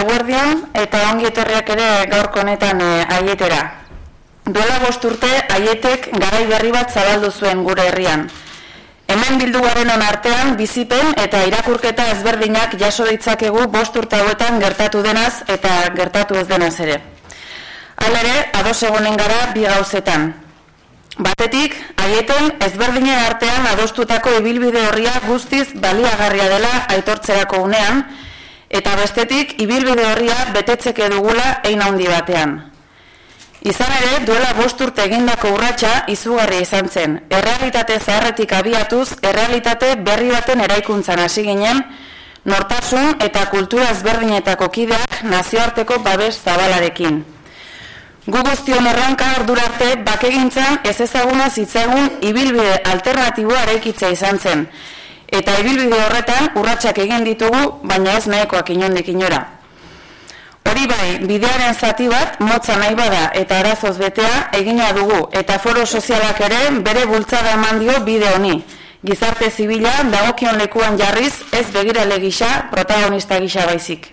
eguerdion eta ongi etorriak ere gaurko honetan e, aietera. Duela bost urte aietek garai berri bat zabaldu zuen gure herrian. Hemen bildu garen artean bizipen eta irakurketa ezberdinak jaso ditzakegu bost urte hauetan gertatu denaz eta gertatu ez denaz ere. Halere, ados egonen gara bi gauzetan. Batetik, aieten ezberdinen artean adostutako ibilbide horria guztiz baliagarria dela aitortzerako unean, eta bestetik ibilbide horria betetzeke dugula ein handi batean. Izan ere, duela bost urte egindako urratsa izugarri izan zen. Errealitate zaharretik abiatuz, errealitate berri baten eraikuntzan hasi ginen, nortasun eta kultura ezberdinetako kideak nazioarteko babes zabalarekin. Gu guztion erranka ordurarte bakegintzan ez ezaguna zitzagun ibilbide alternatiboa eraikitzea izan zen, eta ibilbide horretan urratsak egin ditugu, baina ez nahekoak inondik inora. Hori bai, bidearen zati bat, motza nahi bada eta arazoz betea egina dugu, eta foro sozialak ere bere bultzada eman dio bide honi. Gizarte zibila dagokion lekuan jarriz ez begirale gisa, protagonista gisa baizik.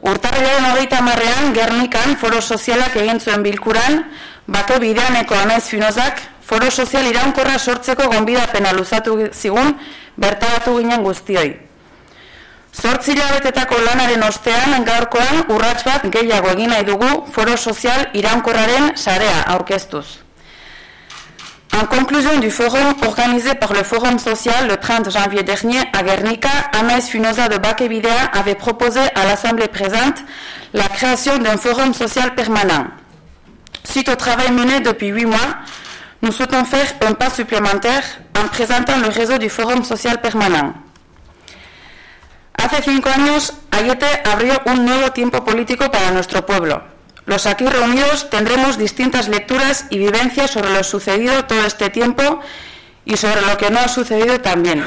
Urtarriaren hogeita marrean, Gernikan foro sozialak egin zuen bilkuran, bako bideaneko anaiz finozak, foro sozial iraunkorra sortzeko gonbidapena luzatu zigun, dugu. En conclusion du forum organisé par le Forum social le 30 janvier dernier à Guernica, Anaïs Funoza de Baquevidea avait proposé à l'Assemblée présente la création d'un forum social permanent. Suite au travail mené depuis huit mois, nous souhaitons faire un pas supplémentaire en présentant le réseau du Forum Social Permanent. Hace cinco años, Ayete abrió un nuevo tiempo político para nuestro pueblo. Los aquí reunidos tendremos distintas lecturas y vivencias sobre lo sucedido todo este tiempo y sobre lo que no ha sucedido también.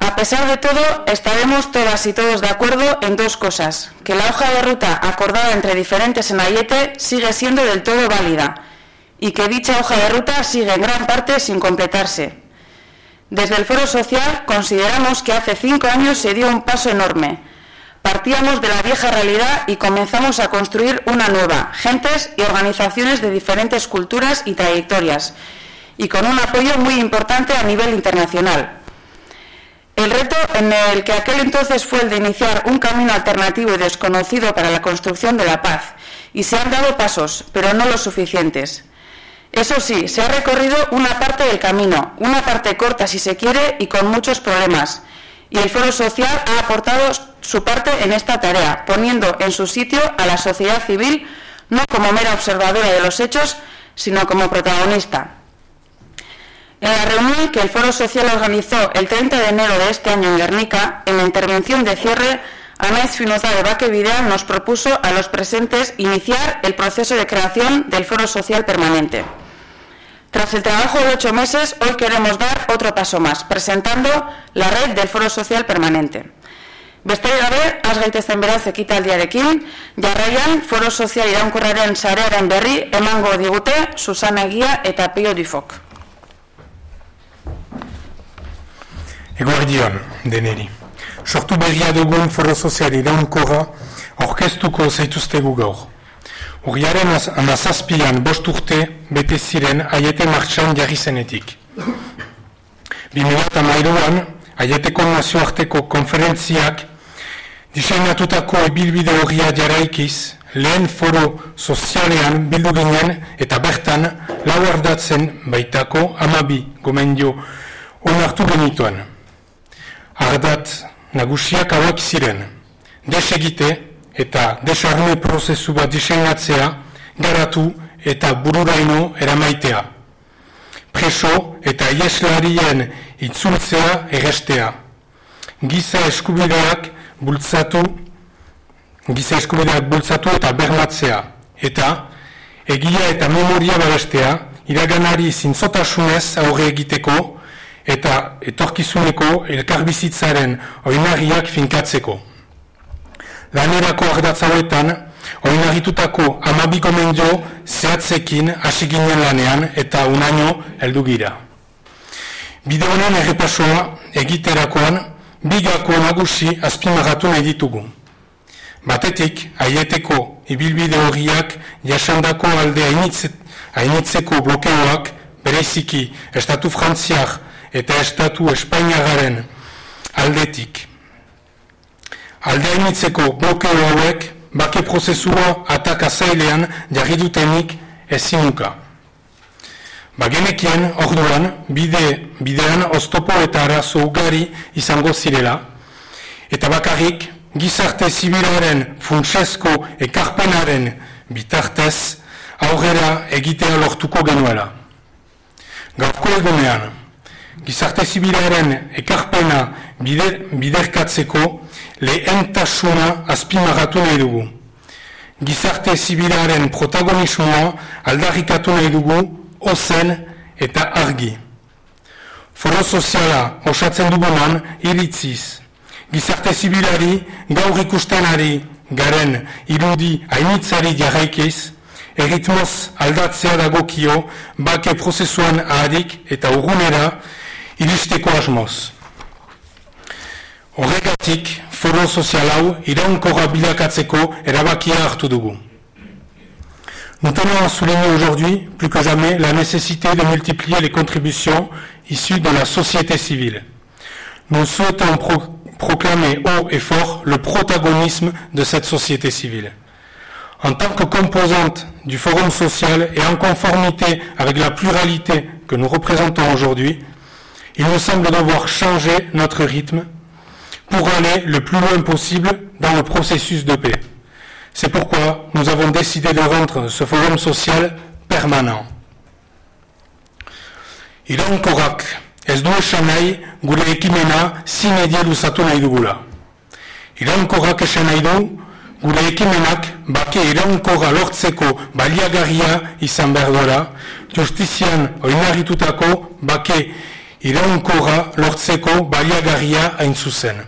A pesar de todo, estaremos todas y todos de acuerdo en dos cosas, que la hoja de ruta acordada entre diferentes en Ayete sigue siendo del todo válida y que dicha hoja de ruta sigue en gran parte sin completarse. Desde el Foro Social consideramos que hace cinco años se dio un paso enorme. Partíamos de la vieja realidad y comenzamos a construir una nueva, gentes y organizaciones de diferentes culturas y trayectorias, y con un apoyo muy importante a nivel internacional. El reto en el que aquel entonces fue el de iniciar un camino alternativo y desconocido para la construcción de la paz, y se han dado pasos, pero no los suficientes. Eso sí, se ha recorrido una parte del camino, una parte corta si se quiere y con muchos problemas. Y el Foro Social ha aportado su parte en esta tarea, poniendo en su sitio a la sociedad civil no como mera observadora de los hechos, sino como protagonista. En la reunión que el Foro Social organizó el 30 de enero de este año en Guernica, en la intervención de cierre, Anais Finoza de Baquevidea nos propuso a los presentes iniciar el proceso de creación del Foro Social Permanente. Tras el trabajo de ocho meses, hoy queremos dar otro paso más, presentando la red del Foro Social Permanente. Beste gabe, az gaitezen beraz ekitaldiarekin, jarraian Foro Sozial iraunkorraren sarearen berri emango digute Susana Egia eta Pio Dufok. Eguardion, deneri. Sortu berria dugun Foro Sozial iraunkorra orkestuko zaituztegu gaur. Uriaren amazazpian bost urte bete ziren aiete martxan jarri zenetik. Bimilat amairuan, aieteko nazioarteko konferentziak diseinatutako ebilbide horria jarraikiz, lehen foro sozialean bildu ginen eta bertan lau ardatzen baitako amabi gomendio onartu genituen. Ardat nagusiak hauak ziren, desegite, eta desarme prozesu bat diseinatzea, garatu eta bururaino eramaitea. Preso eta ieslarien itzultzea egestea. Giza eskubideak bultzatu, giza eskubideak bultzatu eta bermatzea. Eta egia eta memoria babestea, iraganari zintzotasunez aurre egiteko eta etorkizuneko elkarbizitzaren oinarriak finkatzeko lanerako ardatzauetan, oinarritutako amabiko mendio zehatzekin hasi lanean eta unaino heldu gira. Bide honen errepasoa egiterakoan, bigako nagusi azpimarratu nahi ditugu. Batetik, aieteko ibilbide horiak jasandako alde hainitzeko blokeoak bereiziki estatu frantziak eta estatu espainiagaren aldetik. Alde hainitzeko blokeo hauek bake prozesua atak azailean jarri dutenik ezinuka. Bagenekien, orduan, bide, bidean oztopo eta arazo ugari izango zirela, eta bakarrik gizarte zibilaren funtsesko ekarpenaren bitartez aurrera egitea lortuko genuela. Gaurko egunean, gizarte zibilaren ekarpena bider, biderkatzeko lehentasuna azpimarratu nahi dugu. Gizarte zibilaren protagonismoa aldarrikatu nahi dugu ozen eta argi. Foro soziala osatzen dugunan iritziz. Gizarte zibilari gaur ikustenari garen irudi hainitzari jarraikiz, erritmoz aldatzea dagokio bake prozesuan ahadik eta urgunera iristeko asmoz. Horregatik, foro sozial hau iraunkorra bilakatzeko erabakia hartu dugu. Nous tenons à souligner aujourd'hui, plus que jamais, la nécessité de multiplier les contributions issues de la société civile. Nous souhaitons pro proclamer haut et fort le protagonisme de cette société civile. En tant que composante du forum social et en conformité avec la pluralité que nous représentons aujourd'hui, il nous semble devoir changer notre rythme pour aller le plus loin possible dans le processus de paix. C'est pourquoi nous avons décidé de rendre ce forum social permanent. Iraunkorrak ez du esan nahi gure ekimena zinedie luzatu nahi dugula. Iraunkorrak esan nahi du gure ekimenak bake iraunkorra lortzeko baliagarria izan behar duela, justizian oinarritutako bake iraunkorra lortzeko baliagarria hain zuzen.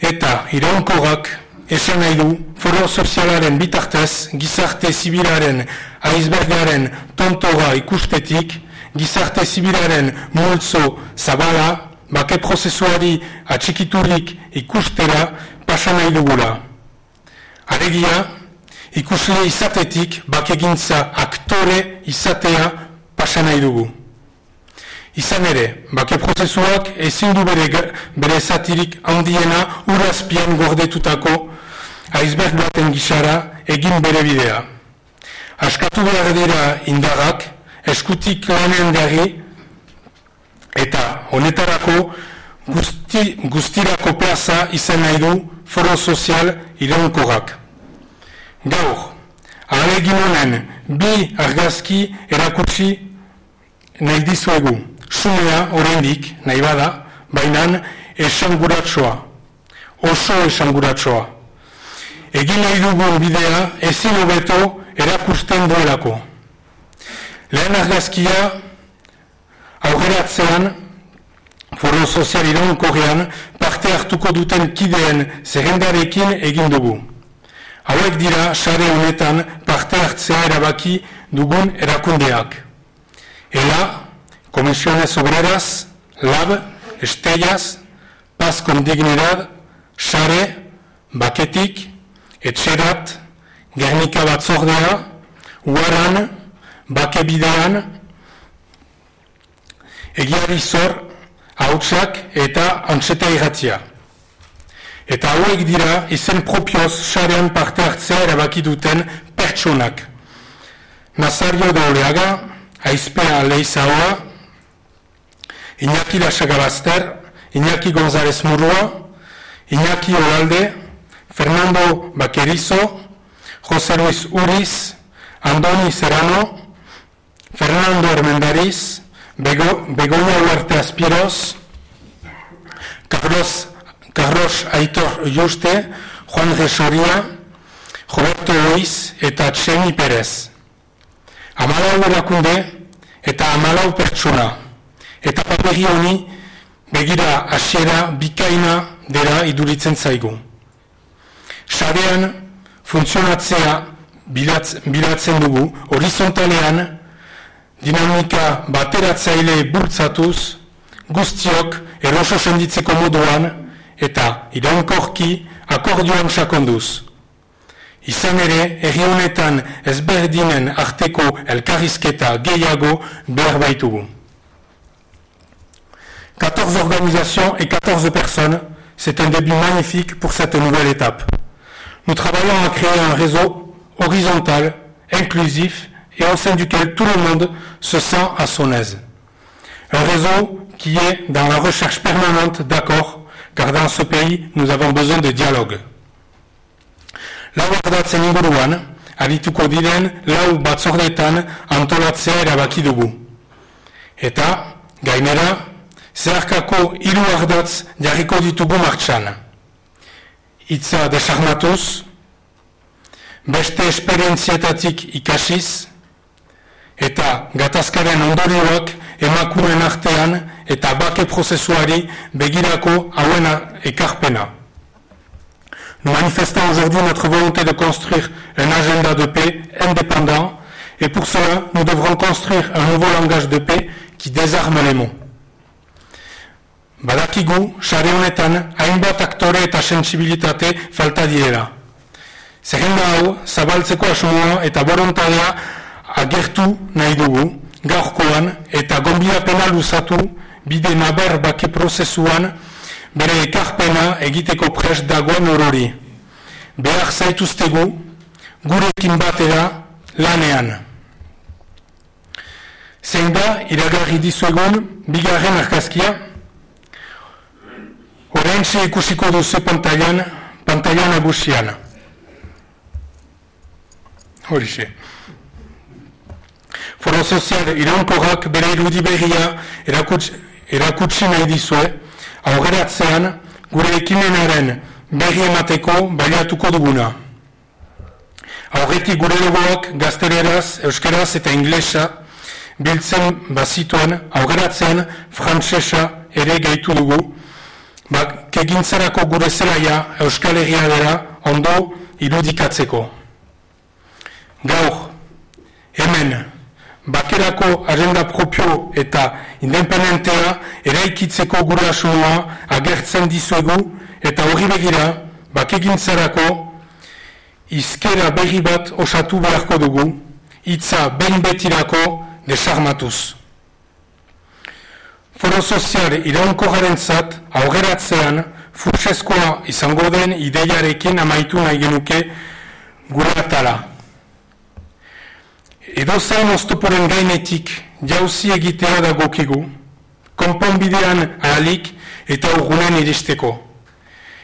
Eta iraunkorrak esan nahi du foro sozialaren bitartez gizarte zibilaren aizbergaren tontora ikustetik gizarte zibilaren multzo zabala bake prozesuari atxikiturik ikustera pasa nahi dugula. Aregia, ikusle izatetik bakegintza aktore izatea pasa nahi dugu. Izan ere, bake prozesuak ezin du bere, bere zatirik handiena urazpian gordetutako aizberg baten gixara egin bere bidea. Askatu behar dira indarrak, eskutik lanen dagi, eta honetarako guzti, guztirako plaza izan nahi du foro sozial iraunkorrak. Gaur, ahalegin honen bi argazki erakutsi nahi dizuegu sumea oraindik nahi bada, baina esanguratsoa, oso esanguratsoa. Egin nahi dugun bidea ezin hobeto erakusten duelako. Lehen argazkia aurreratzean foro sozial iraunkorrean parte hartuko duten kideen zerrendarekin egin dugu. Hauek dira sare honetan parte hartzea erabaki dugun erakundeak. Ela, Comisiones Obreras, LAB, Estellas, Paz con Dignidad, Sare, Baketik, Etxerat, Gernika Batzordea, Uaran, Bakebidean, Egiari Zor, Hautsak eta Antzeta Irratia. Eta hauek dira izen propioz sarean parte hartzea erabaki duten pertsonak. Nazario da Oleaga, Aizpea Leizaoa, Iñaki Lasagabazter, Iñaki González Murua, Iñaki Olalde, Fernando Baquerizo, José Luis Uriz, Andoni Serrano, Fernando Hermendariz, Bego, Begoña Huarte Aspiros, Carlos, Carlos Aitor Juste, Juan Resoria, Roberto Luis eta Txeni Perez. Amalau erakunde eta amalau pertsona eta paperi honi begira hasiera bikaina dela iduritzen zaigu. Sarean funtzionatzea bilatz, bilatzen dugu horizontalean dinamika bateratzaile bultzatuz guztiok eroso senditzeko moduan eta iraunkorki akordioan sakonduz. Izan ere, erri honetan ezberdinen arteko elkarrizketa gehiago behar baitugu. 14 organisations et 14 personnes, c'est un début magnifique pour cette nouvelle étape. Nous travaillons à créer un réseau horizontal, inclusif et au sein duquel tout le monde se sent à son aise. Un réseau qui est dans la recherche permanente d'accords, car dans ce pays, nous avons besoin de dialogue. Lau batzordetan antolatzea erabaki dugu. Eta, gainera, zeharkako hiru ardatz jarriko ditugu martxan. Itza desarmatuz, beste esperientzietatik ikasiz, eta gatazkaren ondorioak emakumen artean eta bake prozesuari begirako hauena ekarpena. Nous manifestons aujourd'hui notre volonté de construire un agenda de paix indépendant et pour cela, nous devrons construire un nouveau langage de paix qui désarme les mots. Badakigu, sare honetan, hainbat aktore eta sensibilitate falta direla. Zerrenda hau, zabaltzeko asmoa eta borontadea agertu nahi dugu, gaurkoan eta gonbidapena luzatu bide naber bake prozesuan bere ekarpena egiteko prest dagoen orori. Behar zaituztegu, gurekin batera lanean. Zein da, iragarri dizuegun, bigarren arkazkia, horrein ikusiko duzu pantailan, pantailan agusian. Horixe. Foro sozial iraunkorrak bere irudi berria erakutsi nahi dizue, aurreratzean gure ekimenaren berri emateko baliatuko duguna. Aurretik gure logoak gaztereraz, euskeraz eta inglesa biltzen bazituen aurreratzean frantsesa ere gaitu dugu, bak kegintzarako gure zelaia euskal herria dela ondo irudikatzeko. Gaur, hemen, bakerako agenda propio eta independentea eraikitzeko gure asunua agertzen dizuegu eta hori begira bakegintzarako izkera berri bat osatu beharko dugu hitza behin betirako desarmatuz. Foro sozial iraunko garen zat aurreratzean futsezkoa izango den ideiarekin amaitu nahi genuke gure atala. Edo zain oztoporen gainetik jauzi egitea da gokigu, konponbidean ahalik eta urgunen iristeko.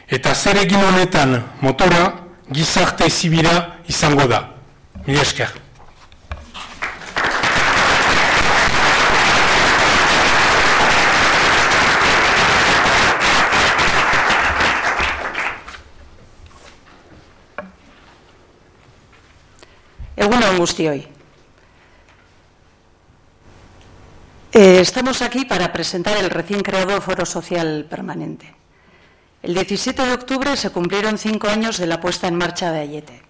Eta zer egin honetan motora gizarte zibira izango da. Mila esker. Egun guztioi. Eh, estamos aquí para presentar el recién creado Foro Social Permanente. El 17 de octubre se cumplieron cinco años de la puesta en marcha de Ayete.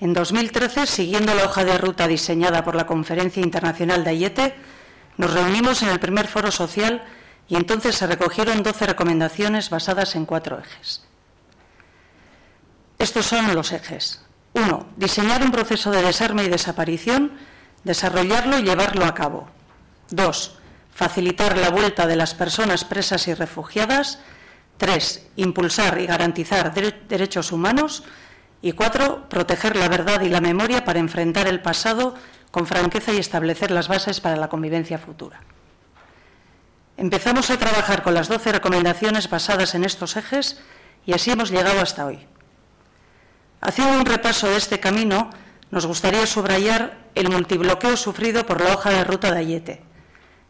En 2013, siguiendo la hoja de ruta diseñada por la Conferencia Internacional de Ayete, nos reunimos en el primer foro social y entonces se recogieron 12 recomendaciones basadas en cuatro ejes. Estos son los ejes. Uno, diseñar un proceso de desarme y desaparición, desarrollarlo y llevarlo a cabo. Dos, facilitar la vuelta de las personas presas y refugiadas. Tres, impulsar y garantizar derechos humanos. Y cuatro, proteger la verdad y la memoria para enfrentar el pasado con franqueza y establecer las bases para la convivencia futura. Empezamos a trabajar con las doce recomendaciones basadas en estos ejes y así hemos llegado hasta hoy. Haciendo un repaso de este camino, nos gustaría subrayar el multibloqueo sufrido por la hoja de ruta de Ayete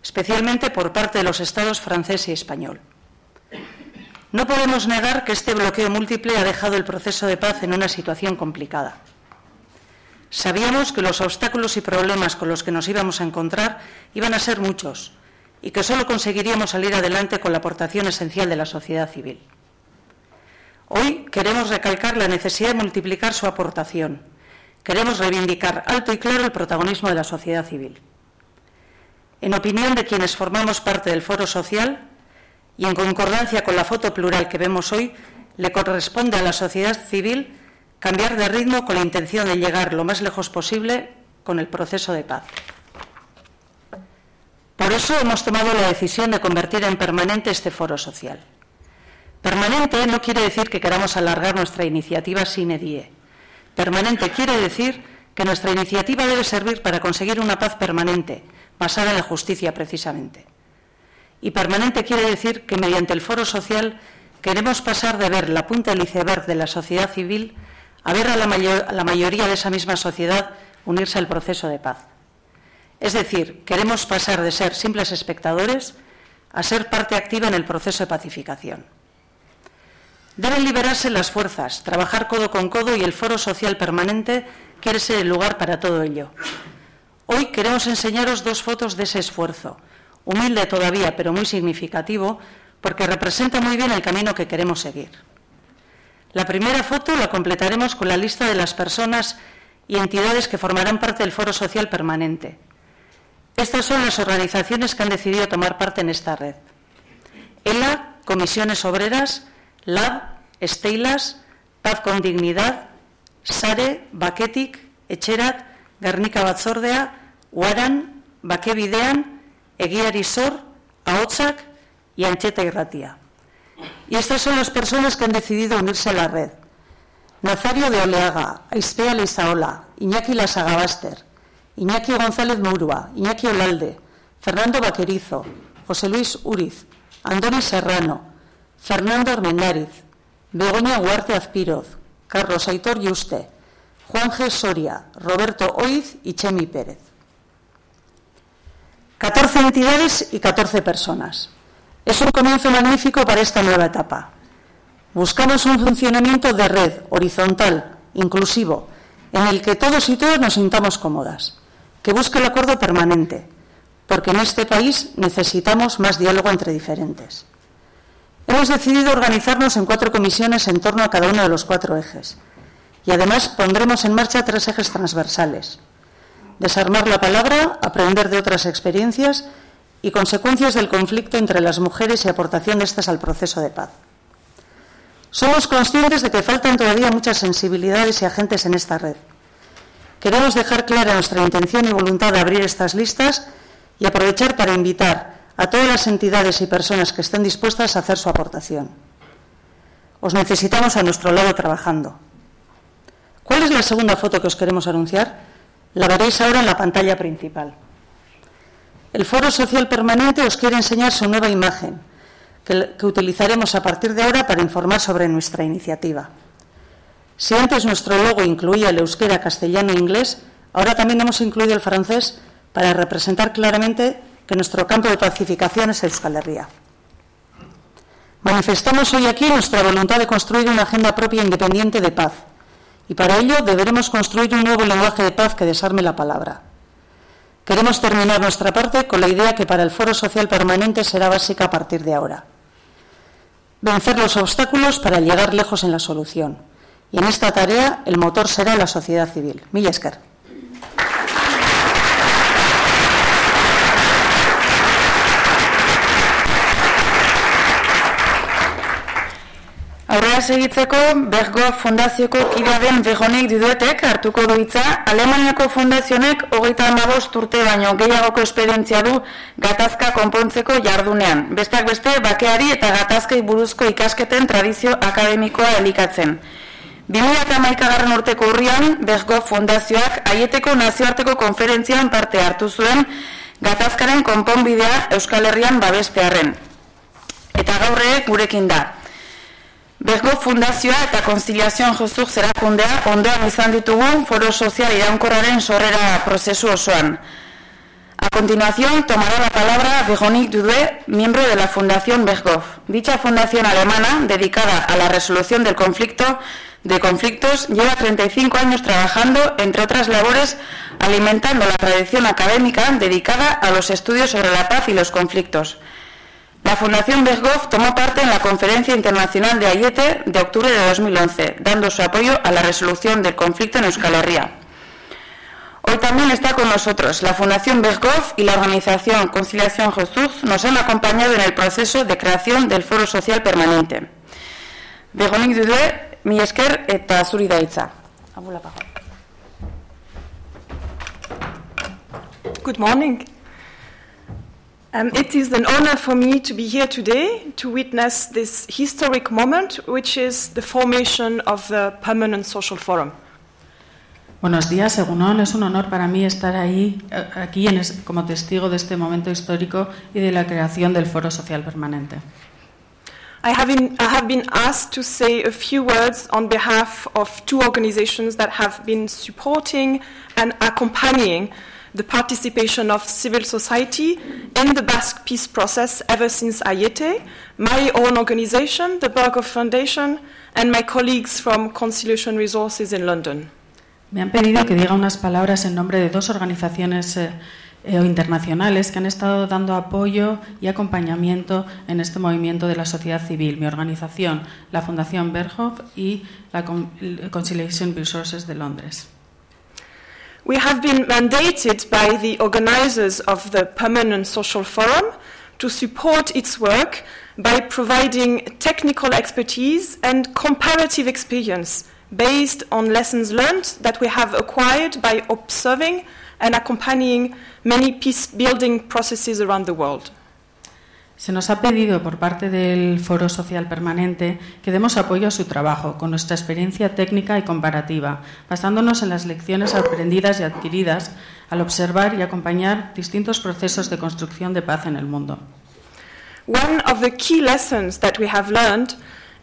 especialmente por parte de los estados francés y español. No podemos negar que este bloqueo múltiple ha dejado el proceso de paz en una situación complicada. Sabíamos que los obstáculos y problemas con los que nos íbamos a encontrar iban a ser muchos y que solo conseguiríamos salir adelante con la aportación esencial de la sociedad civil. Hoy queremos recalcar la necesidad de multiplicar su aportación. Queremos reivindicar alto y claro el protagonismo de la sociedad civil. en opinión de quienes formamos parte del foro social y en concordancia con la foto plural que vemos hoy, le corresponde a la sociedad civil cambiar de ritmo con la intención de llegar lo más lejos posible con el proceso de paz. Por eso hemos tomado la decisión de convertir en permanente este foro social. Permanente no quiere decir que queramos alargar nuestra iniciativa sine die. Permanente quiere decir que nuestra iniciativa debe servir para conseguir una paz permanente, basada en la justicia precisamente. Y permanente quiere decir que mediante el foro social queremos pasar de ver la punta del iceberg de la sociedad civil a ver a la, a la mayoría de esa misma sociedad unirse al proceso de paz. Es decir, queremos pasar de ser simples espectadores a ser parte activa en el proceso de pacificación. Deben liberarse las fuerzas, trabajar codo con codo y el foro social permanente quiere ser el lugar para todo ello. Hoy queremos enseñaros dos fotos de ese esfuerzo, humilde todavía, pero muy significativo, porque representa muy bien el camino que queremos seguir. La primera foto la completaremos con la lista de las personas y entidades que formarán parte del Foro Social Permanente. Estas son las organizaciones que han decidido tomar parte en esta red. ELA, Comisiones Obreras, LAB, Estelas, Paz con Dignidad, SARE, Baketik, Echerat, Garnica Batzordea, Uaran, Bakebidean, Eguiari Sor, Ahotsak y Ancheta Irratia. Y estas son las personas que han decidido unirse a la red. Nazario de Oleaga, Aispea Leizaola, Iñaki Lasagabaster, Iñaki González Murua, Iñaki Olalde, Fernando Vaquerizo, José Luis Uriz, Andoni Serrano, Fernando Armendáriz, Begoña Huarte Azpiroz, Carlos Aitor Yuste, Juan G. Soria, Roberto Oiz y Chemi Pérez. 14 entidades y 14 personas. Es un comienzo magnífico para esta nueva etapa. Buscamos un funcionamiento de red, horizontal, inclusivo, en el que todos y todas nos sintamos cómodas, que busque el acuerdo permanente, porque en este país necesitamos más diálogo entre diferentes. Hemos decidido organizarnos en cuatro comisiones en torno a cada uno de los cuatro ejes, y además pondremos en marcha tres ejes transversales. Desarmar la palabra, aprender de otras experiencias y consecuencias del conflicto entre las mujeres y aportación de estas al proceso de paz. Somos conscientes de que faltan todavía muchas sensibilidades y agentes en esta red. Queremos dejar clara nuestra intención y voluntad de abrir estas listas y aprovechar para invitar a todas las entidades y personas que estén dispuestas a hacer su aportación. Os necesitamos a nuestro lado trabajando. ¿Cuál es la segunda foto que os queremos anunciar? La veréis ahora en la pantalla principal. El Foro Social Permanente os quiere enseñar su nueva imagen, que, que, utilizaremos a partir de ahora para informar sobre nuestra iniciativa. Si antes nuestro logo incluía el euskera, castellano e inglés, ahora también hemos incluido el francés para representar claramente que nuestro campo de pacificación es Euskal Herria. Manifestamos hoy aquí nuestra voluntad de construir una agenda propia independiente de paz, y para ello deberemos construir un nuevo lenguaje de paz que desarme la palabra. Queremos terminar nuestra parte con la idea que para el Foro Social Permanente será básica a partir de ahora. Vencer los obstáculos para llegar lejos en la solución. Y en esta tarea el motor será la sociedad civil. Millesker. Segitzeko, Bergo Fundazioko kidea den diduetek hartuko du hitza, Alemaniako Fundazionek hogeita amabost urte baino gehiagoko esperientzia du gatazka konpontzeko jardunean. Besteak beste, bakeari eta gatazkei buruzko ikasketen tradizio akademikoa elikatzen. 2008 garren urteko urrian, Bergo Fundazioak aieteko nazioarteko konferentzian parte hartu zuen gatazkaren konponbidea Euskal Herrian babestearen. Eta gaurre gurekin da. Bergo Fundazioa eta Konziliazioan Jozuk zerakundea ondoan izan ditugu foro sozial iraunkorraren sorrera prozesu osoan. A continuación tomará la palabra Veronique Dudue, miembro de la Fundación Berghof. Dicha fundación alemana, dedicada a la resolución del conflicto de conflictos, lleva 35 años trabajando, entre otras labores, alimentando la tradición académica dedicada a los estudios sobre la paz y los conflictos. La Fundación Berghoff tomó parte en la Conferencia Internacional de Ayete de octubre de 2011, dando su apoyo a la resolución del conflicto en Euskal Herria. Hoy también está con nosotros la Fundación Berghoff y la organización Conciliación Jesús nos han acompañado en el proceso de creación del Foro Social Permanente. Begonik dude, mi esker eta zuri daitza. Good morning. Um, it is an honor for me to be here today to witness this historic moment, which is the formation of the Permanent Social Forum. Buenos días, Egunon. Es un honor para mí estar ahí, eh, aquí en es, como testigo de este momento histórico y de la creación del Foro Social Permanente. I have, been, I have been asked to say a few words on behalf of two organizations that have been supporting and accompanying the participation of civil society in the Basque peace process ever since Ayete, my own organization, the Berghoff Foundation, and my colleagues from Conciliation Resources in London. Me han pedido que diga unas palabras en nombre de dos organizaciones eh, eh, internacionales que han estado dando apoyo y acompañamiento en este movimiento de la sociedad civil. Mi organización, la Fundación Berghoff y la Conciliation Resources de Londres. We have been mandated by the organizers of the Permanent Social Forum to support its work by providing technical expertise and comparative experience based on lessons learned that we have acquired by observing and accompanying many peace building processes around the world. Se nos ha pedido por parte del Foro Social Permanente que demos apoyo a su trabajo con nuestra experiencia técnica y comparativa, basándonos en las lecciones aprendidas y adquiridas al observar y acompañar distintos procesos de construcción de paz en el mundo. One of the key lessons that we have learned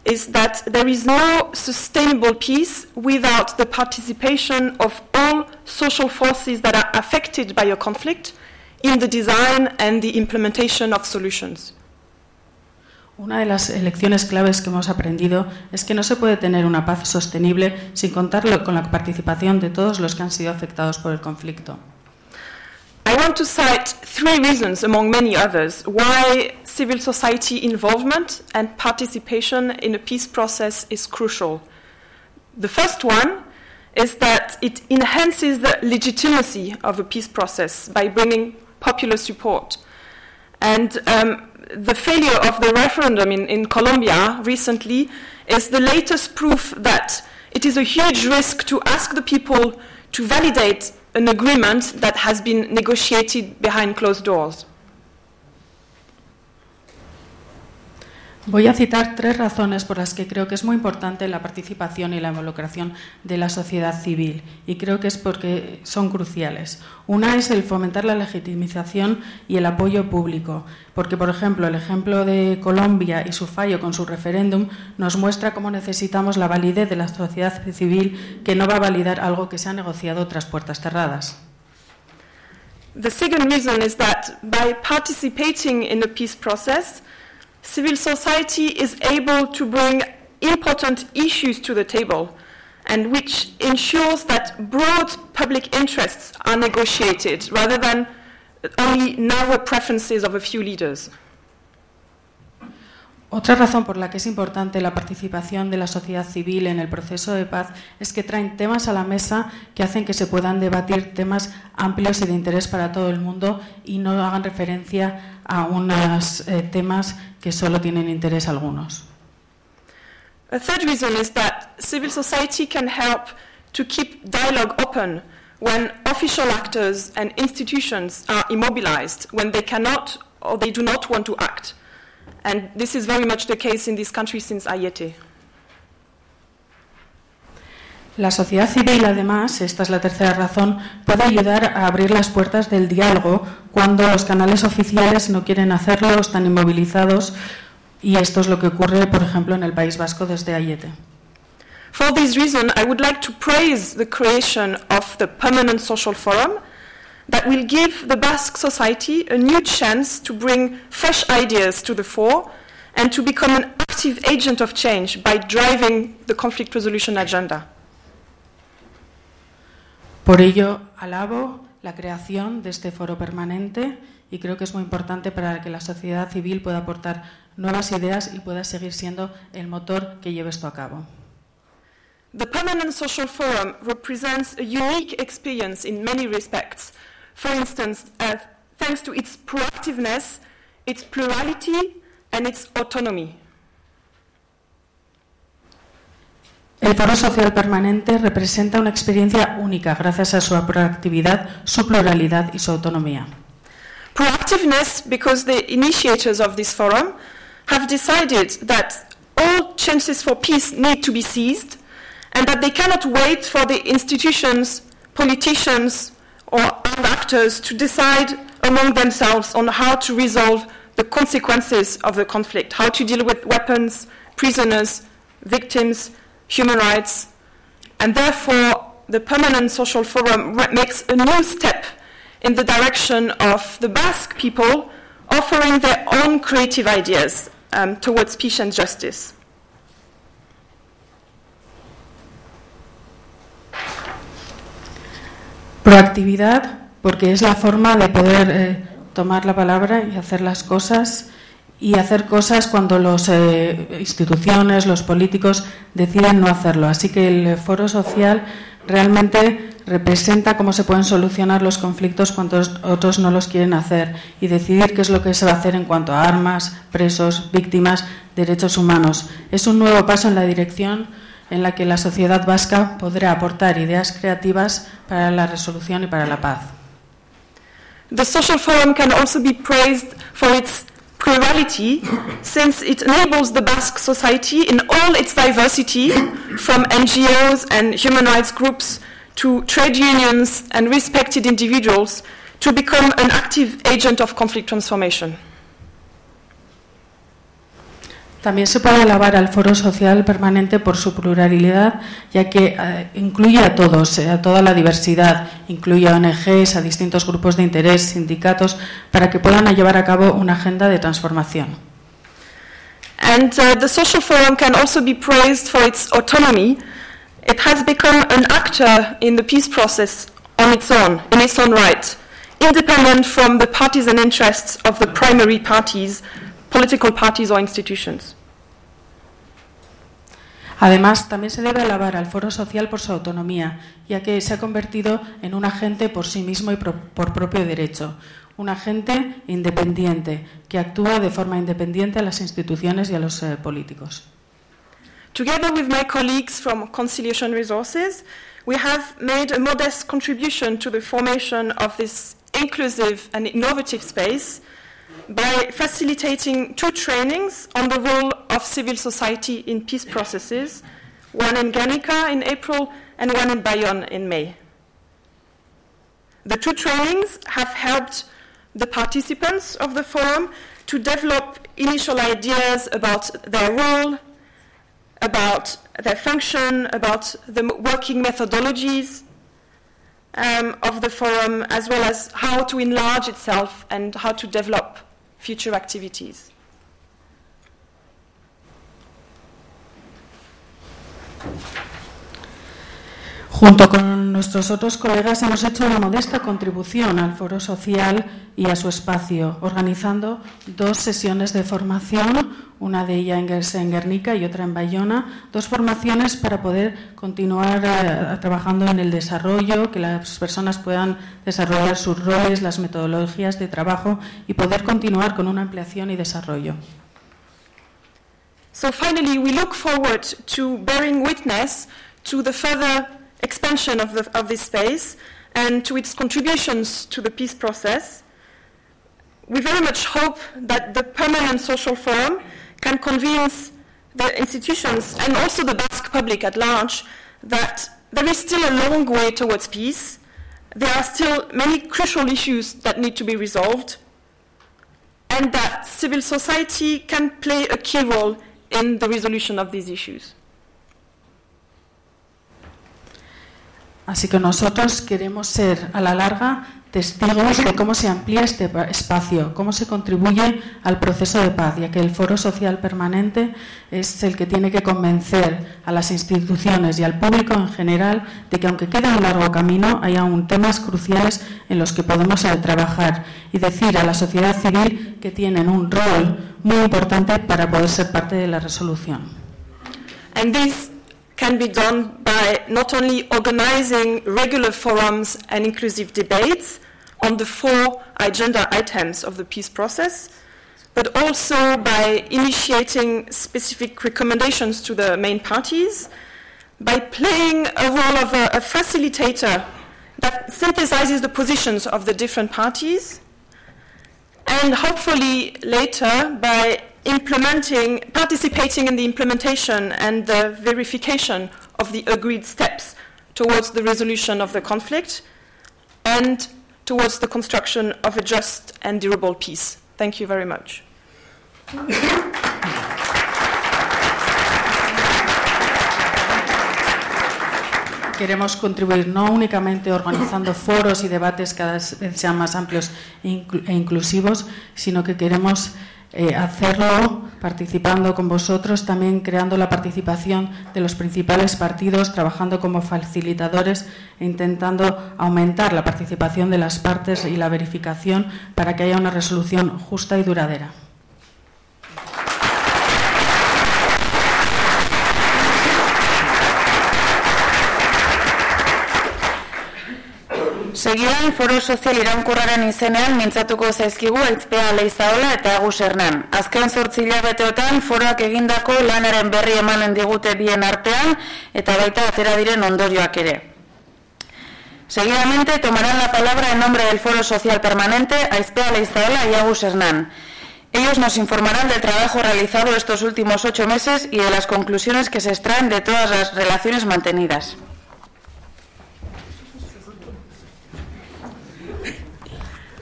is that there is no sustainable peace without the participation of all social forces that are affected by a conflict in the design and the implementation of solutions. Una de las lecciones claves que hemos aprendido es que no se puede tener una paz sostenible sin contar con la participación de todos los que han sido afectados por el conflicto. I want to cite three reasons, among many others, why civil society involvement and participation in a peace process is crucial. The first one is that it enhances the legitimacy of a peace process by bringing popular support. And um, the failure of the referendum in, in Colombia recently is the latest proof that it is a huge risk to ask the people to validate an agreement that has been negotiated behind closed doors. Voy a citar tres razones por las que creo que es muy importante la participación y la involucración de la sociedad civil y creo que es porque son cruciales. Una es el fomentar la legitimización y el apoyo público, porque por ejemplo el ejemplo de Colombia y su fallo con su referéndum nos muestra cómo necesitamos la validez de la sociedad civil que no va a validar algo que se ha negociado tras puertas cerradas. The second reason is that by participating in the peace process, civil society is able to bring important issues to the table and which ensures that broad public interests are negotiated rather than only narrow preferences of a few leaders. Otra razón por la que es importante la participación de la sociedad civil en el proceso de paz es que traen temas a la mesa que hacen que se puedan debatir temas amplios y de interés para todo el mundo y no hagan referencia a unos eh, temas que solo tienen interés algunos. A third reason is that civil society can help to keep dialogue open when official actors and institutions are immobilized, when they cannot or they do not want to act. And this is very much the case in this country since Ayete. La sociedad civil, además, esta es la tercera razón, puede ayudar a abrir las puertas del diálogo cuando los canales oficiales no quieren hacerlo, están inmovilizados, y esto es lo que ocurre, por ejemplo, en el País Vasco desde Ayete. For this reason, I would like to praise the creation of the Permanent Social Forum that will give the Basque society a new chance to bring fresh ideas to the fore and to become an active agent of change by driving the conflict resolution agenda. Por ello, alabo la creación de este foro permanente y creo que es muy importante para que la sociedad civil pueda aportar nuevas ideas y pueda seguir siendo el motor que lleve esto a cabo. The Permanent Social Forum represents a unique experience in many respects. For instance, uh, thanks to its proactiveness, its plurality, and its autonomy. El Foro Social Permanente representa una experiencia única gracias a su proactividad, su pluralidad y su autonomía. Proactiveness because the initiators of this forum have decided that all chances for peace need to be seized and that they cannot wait for the institutions, politicians, or other actors to decide among themselves on how to resolve the consequences of the conflict, how to deal with weapons, prisoners, victims, human rights, and therefore the Permanent Social Forum makes a new step in the direction of the Basque people offering their own creative ideas um, towards peace and justice. Proactividad, porque es la forma de poder eh, tomar la palabra y hacer las cosas y hacer cosas cuando las eh, instituciones, los políticos deciden no hacerlo. Así que el foro social realmente representa cómo se pueden solucionar los conflictos cuando otros no los quieren hacer y decidir qué es lo que se va a hacer en cuanto a armas, presos, víctimas, derechos humanos. Es un nuevo paso en la dirección en la que la sociedad vasca podrá aportar ideas creativas para la resolución y para la paz. The Social Forum can also be praised for its plurality since it enables the Basque society in all its diversity, from NGOs and human rights groups to trade unions and respected individuals, to become an active agent of conflict transformation. También se puede alabar al Foro Social Permanente por su pluralidad, ya que eh, incluye a todos, eh, a toda la diversidad, incluye a ONGs, a distintos grupos de interés, sindicatos, para que puedan llevar a cabo una agenda de transformación. And uh, the Social Forum can also be praised for its autonomy. It has become an actor in the peace process on its own, in its own right, independent from the partisan interests of the primary parties, political parties or institutions. Además, también se debe alabar al Foro Social por su autonomía, ya que se ha convertido en un agente por sí mismo y por propio derecho, un agente independiente que actúa de forma independiente a las instituciones y a los eh, políticos. Together with my colleagues from Conciliation Resources, we have made a modest contribution to the formation of this inclusive and innovative space by facilitating two trainings on the role of civil society in peace processes, one in Guernica in April and one in Bayonne in May. The two trainings have helped the participants of the forum to develop initial ideas about their role, about their function, about the working methodologies um, of the forum, as well as how to enlarge itself and how to develop future activities. Junto con nuestros otros colegas hemos hecho una modesta contribución al foro social y a su espacio, organizando dos sesiones de formación, una de ellas en Guernica y otra en Bayona, dos formaciones para poder continuar eh, trabajando en el desarrollo, que las personas puedan desarrollar sus roles, las metodologías de trabajo y poder continuar con una ampliación y desarrollo. So finally, we look forward to bearing witness to the further expansion of, the, of this space and to its contributions to the peace process. We very much hope that the permanent social forum can convince the institutions and also the Basque public at large that there is still a long way towards peace. There are still many crucial issues that need to be resolved, and that civil society can play a key role in the resolution of these issues. Así que nosotros queremos ser a la larga testigos de cómo se amplía este espacio, cómo se contribuye al proceso de paz, ya que el foro social permanente es el que tiene que convencer a las instituciones y al público en general de que aunque quede un largo camino, hay aún temas cruciales en los que podemos eh, trabajar y decir a la sociedad civil que tienen un rol muy importante para poder ser parte de la resolución. Can be done by not only organizing regular forums and inclusive debates on the four agenda items of the peace process, but also by initiating specific recommendations to the main parties, by playing a role of a, a facilitator that synthesizes the positions of the different parties, and hopefully later by implementing, participating in the implementation and the verification of the agreed steps towards the resolution of the conflict and towards the construction of a just and durable peace. Thank you very much. Queremos contribuir no únicamente organizando foros y debates cada vez sean más amplios e, inclusivos, sino que queremos eh, hacerlo participando con vosotros, también creando la participación de los principales partidos, trabajando como facilitadores e intentando aumentar la participación de las partes y la verificación para que haya una resolución justa y duradera. Segidan foro sozial iraunkurraren izenean mintzatuko zaizkigu aitzpea leizaola eta agus hernan. Azken zortzi hilabeteotan foroak egindako lanaren berri emanen digute bien artean eta baita atera diren ondorioak ere. Seguidamente tomarán la palabra en nombre del Foro Social Permanente Aizpea Leizaola y Agus Hernán. Ellos nos informarán del trabajo realizado estos últimos ocho meses y de las conclusiones que se extraen de todas las relaciones mantenidas.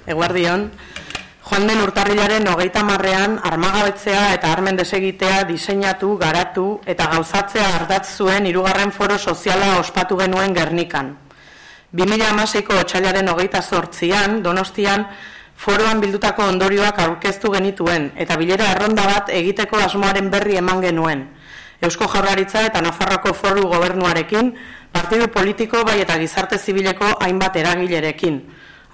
Eguardion, joan den urtarrilaren hogeita marrean armagabetzea eta armen desegitea diseinatu, garatu eta gauzatzea ardatz zuen irugarren foro soziala ospatu genuen Gernikan. 2006ko otxailaren hogeita sortzian, donostian, foroan bildutako ondorioak aurkeztu genituen eta bilera erronda bat egiteko asmoaren berri eman genuen. Eusko Jaurlaritza eta Nafarroko foru gobernuarekin, partidu politiko bai eta gizarte zibileko hainbat eragilerekin.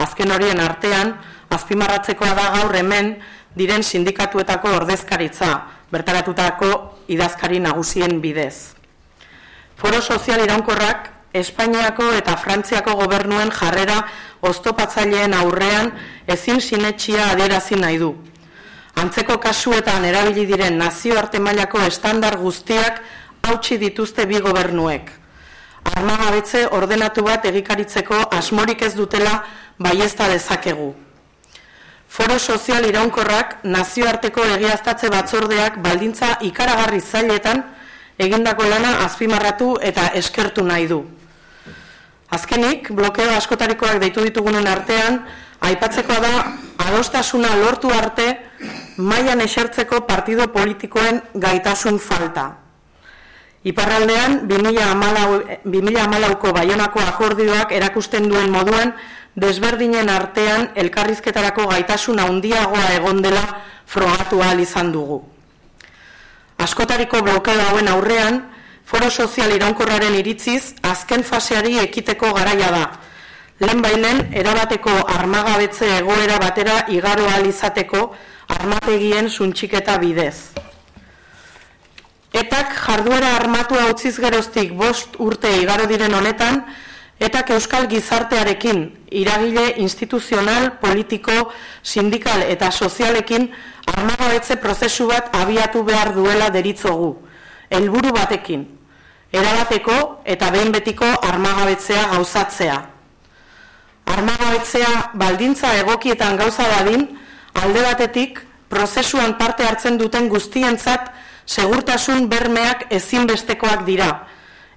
Azken horien artean, azpimarratzekoa da gaur hemen diren sindikatuetako ordezkaritza, bertaratutako idazkari nagusien bidez. Foro sozial iraunkorrak Espainiako eta Frantziako gobernuen jarrera oztopatzaileen aurrean ezin sinetxia adierazi nahi du. Antzeko kasuetan erabili diren nazioarte mailako estandar guztiak hautsi dituzte bi gobernuek. Armagabetze ordenatu bat egikaritzeko asmorik ez dutela baiesta dezakegu. Foro sozial iraunkorrak nazioarteko egiaztatze batzordeak baldintza ikaragarri zailetan egindako lana azpimarratu eta eskertu nahi du. Azkenik, blokeo askotarikoak deitu ditugunen artean, aipatzekoa da adostasuna lortu arte mailan esertzeko partido politikoen gaitasun falta. Iparraldean, 2008ko baionako akordioak erakusten duen moduan, desberdinen artean elkarrizketarako gaitasun handiagoa egon dela frogatu ahal izan dugu. Askotariko blokeo hauen aurrean, foro sozial iraunkorraren iritziz, azken faseari ekiteko garaia da. Lehen bailen, erabateko armagabetze egoera batera igaro ahal izateko armategien suntxiketa bidez. Etak jarduera armatua utziz geroztik bost urte igaro diren honetan, eta euskal gizartearekin, iragile instituzional, politiko, sindikal eta sozialekin armagabetze prozesu bat abiatu behar duela deritzogu, helburu batekin, erabateko eta behin betiko armagabetzea gauzatzea. Armagabetzea baldintza egokietan gauza badin, alde batetik prozesuan parte hartzen duten guztientzat segurtasun bermeak ezinbestekoak dira,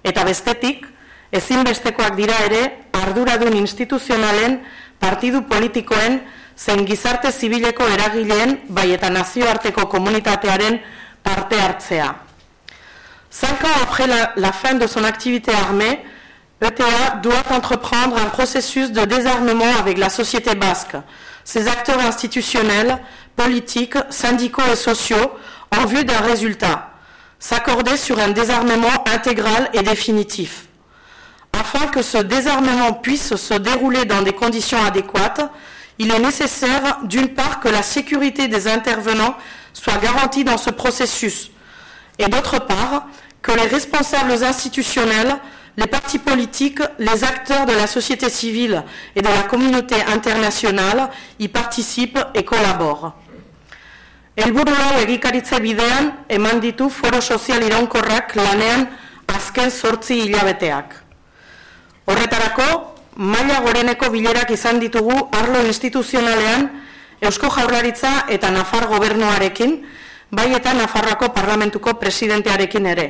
eta bestetik, ezinbestekoak dira ere arduradun instituzionalen, partidu politikoen, zen gizarte zibileko eragileen, bai eta nazioarteko komunitatearen parte hartzea. Cinq ans après la, la fin de son activité armée, ETA doit entreprendre un processus de désarmement avec la société basque, ses acteurs institutionnels, politiques, syndicaux et sociaux, en vue d'un résultat, s'accorder sur un désarmement intégral et définitif. Afin que ce désarmement puisse se dérouler dans des conditions adéquates, il est nécessaire, d'une part, que la sécurité des intervenants soit garantie dans ce processus, et d'autre part, que les responsables institutionnels, les partis politiques, les acteurs de la société civile et de la communauté internationale y participent et collaborent. Horretarako, maila goreneko bilerak izan ditugu arlo instituzionalean Eusko Jaurlaritza eta Nafar gobernuarekin, bai eta Nafarrako parlamentuko presidentearekin ere.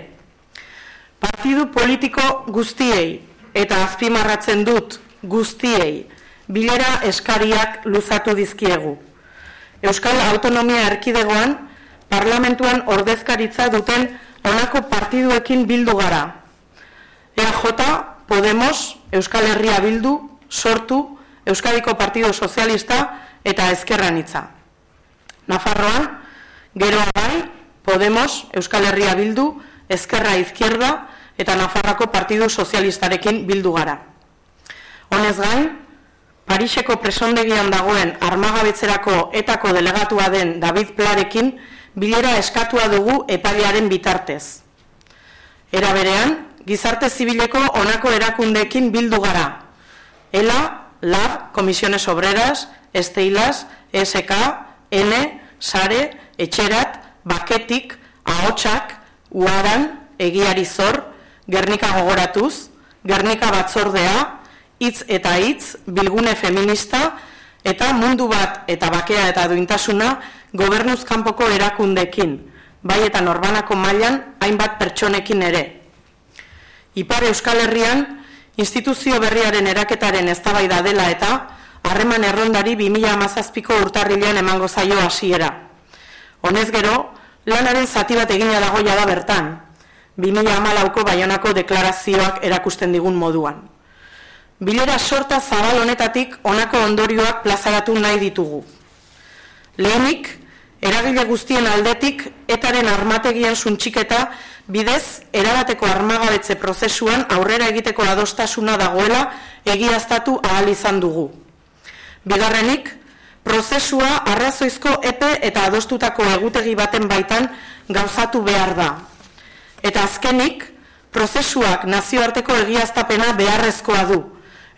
Partidu politiko guztiei eta azpimarratzen dut guztiei bilera eskariak luzatu dizkiegu. Euskal Autonomia Erkidegoan parlamentuan ordezkaritza duten honako partiduekin bildu gara. EAJ, Podemos, Euskal Herria Bildu, Sortu, Euskadiko Partido Sozialista eta Ezkerran hitza. Nafarroan, gero bai, Podemos, Euskal Herria Bildu, Ezkerra Izquierda eta Nafarrako Partido Sozialistarekin bildu gara. Honez gain, Pariseko presondegian dagoen armagabetzerako etako delegatua den David Plarekin bilera eskatua dugu epailearen bitartez. Era berean, gizarte zibileko honako erakundeekin bildu gara. ELA, LAB, Comisiones Obreras, Esteilas, SK, N, Sare, Etxerat, Baketik, Ahotsak, Uaran, Egiari Zor, Gernika Gogoratuz, Gernika Batzordea, Itz eta Itz, Bilgune Feminista, eta mundu bat eta bakea eta duintasuna gobernuzkanpoko erakundekin, bai eta norbanako mailan hainbat pertsonekin ere. Ipar Euskal Herrian, instituzio berriaren eraketaren eztabaida dela eta harreman errondari 2017ko urtarrilean emango zaio hasiera. Honez gero, lanaren zati bat egina dagoia da bertan, 2014ko baionako deklarazioak erakusten digun moduan. Bilera sorta zabal honetatik honako ondorioak plazaratu nahi ditugu. Lehenik, eragile guztien aldetik etaren armategian suntxiketa bidez erabateko armagabetze prozesuan aurrera egiteko adostasuna dagoela egiaztatu ahal izan dugu. Bigarrenik, prozesua arrazoizko epe eta adostutako egutegi baten baitan gauzatu behar da. Eta azkenik, prozesuak nazioarteko egiaztapena beharrezkoa du,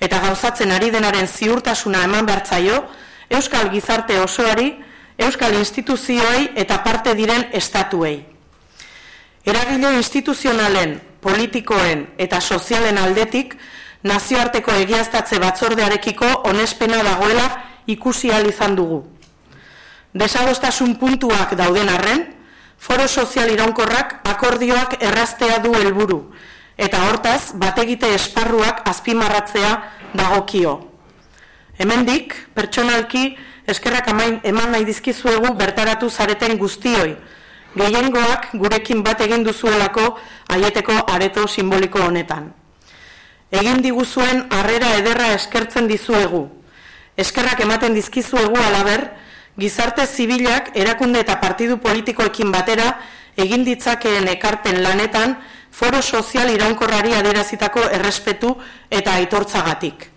eta gauzatzen ari denaren ziurtasuna eman behartzaio, Euskal Gizarte osoari, Euskal Instituzioei eta parte diren estatuei. Eragile instituzionalen, politikoen eta sozialen aldetik, nazioarteko egiaztatze batzordearekiko onespena dagoela ikusi izan dugu. Desadostasun puntuak dauden arren, foro sozial iraunkorrak akordioak erraztea du helburu eta hortaz bategite esparruak azpimarratzea dagokio. Hemendik, pertsonalki, eskerrak eman nahi dizkizuegu bertaratu zareten guztioi, gehiengoak gurekin bat egin duzuelako aieteko areto simboliko honetan. Egin diguzuen harrera ederra eskertzen dizuegu. Eskerrak ematen dizkizuegu alaber, gizarte zibilak erakunde eta partidu politikoekin batera egin ditzakeen ekarpen lanetan foro sozial iraunkorrari aderazitako errespetu eta aitortzagatik.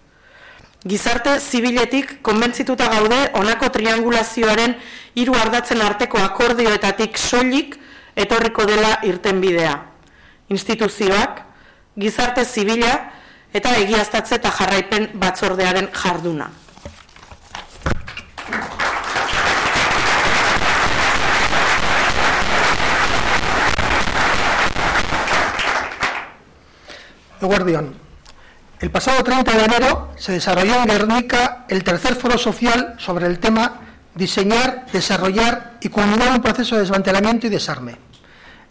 Gizarte zibiletik konbentzituta gaude honako triangulazioaren hiru ardatzen arteko akordioetatik soilik etorriko dela irtenbidea. Instituzioak, gizarte zibila eta egiaztatze eta jarraipen batzordearen jarduna. Guardián. El pasado 30 de enero se desarrolló en Guernica el tercer foro social sobre el tema diseñar, desarrollar y culminar un proceso de desmantelamiento y desarme.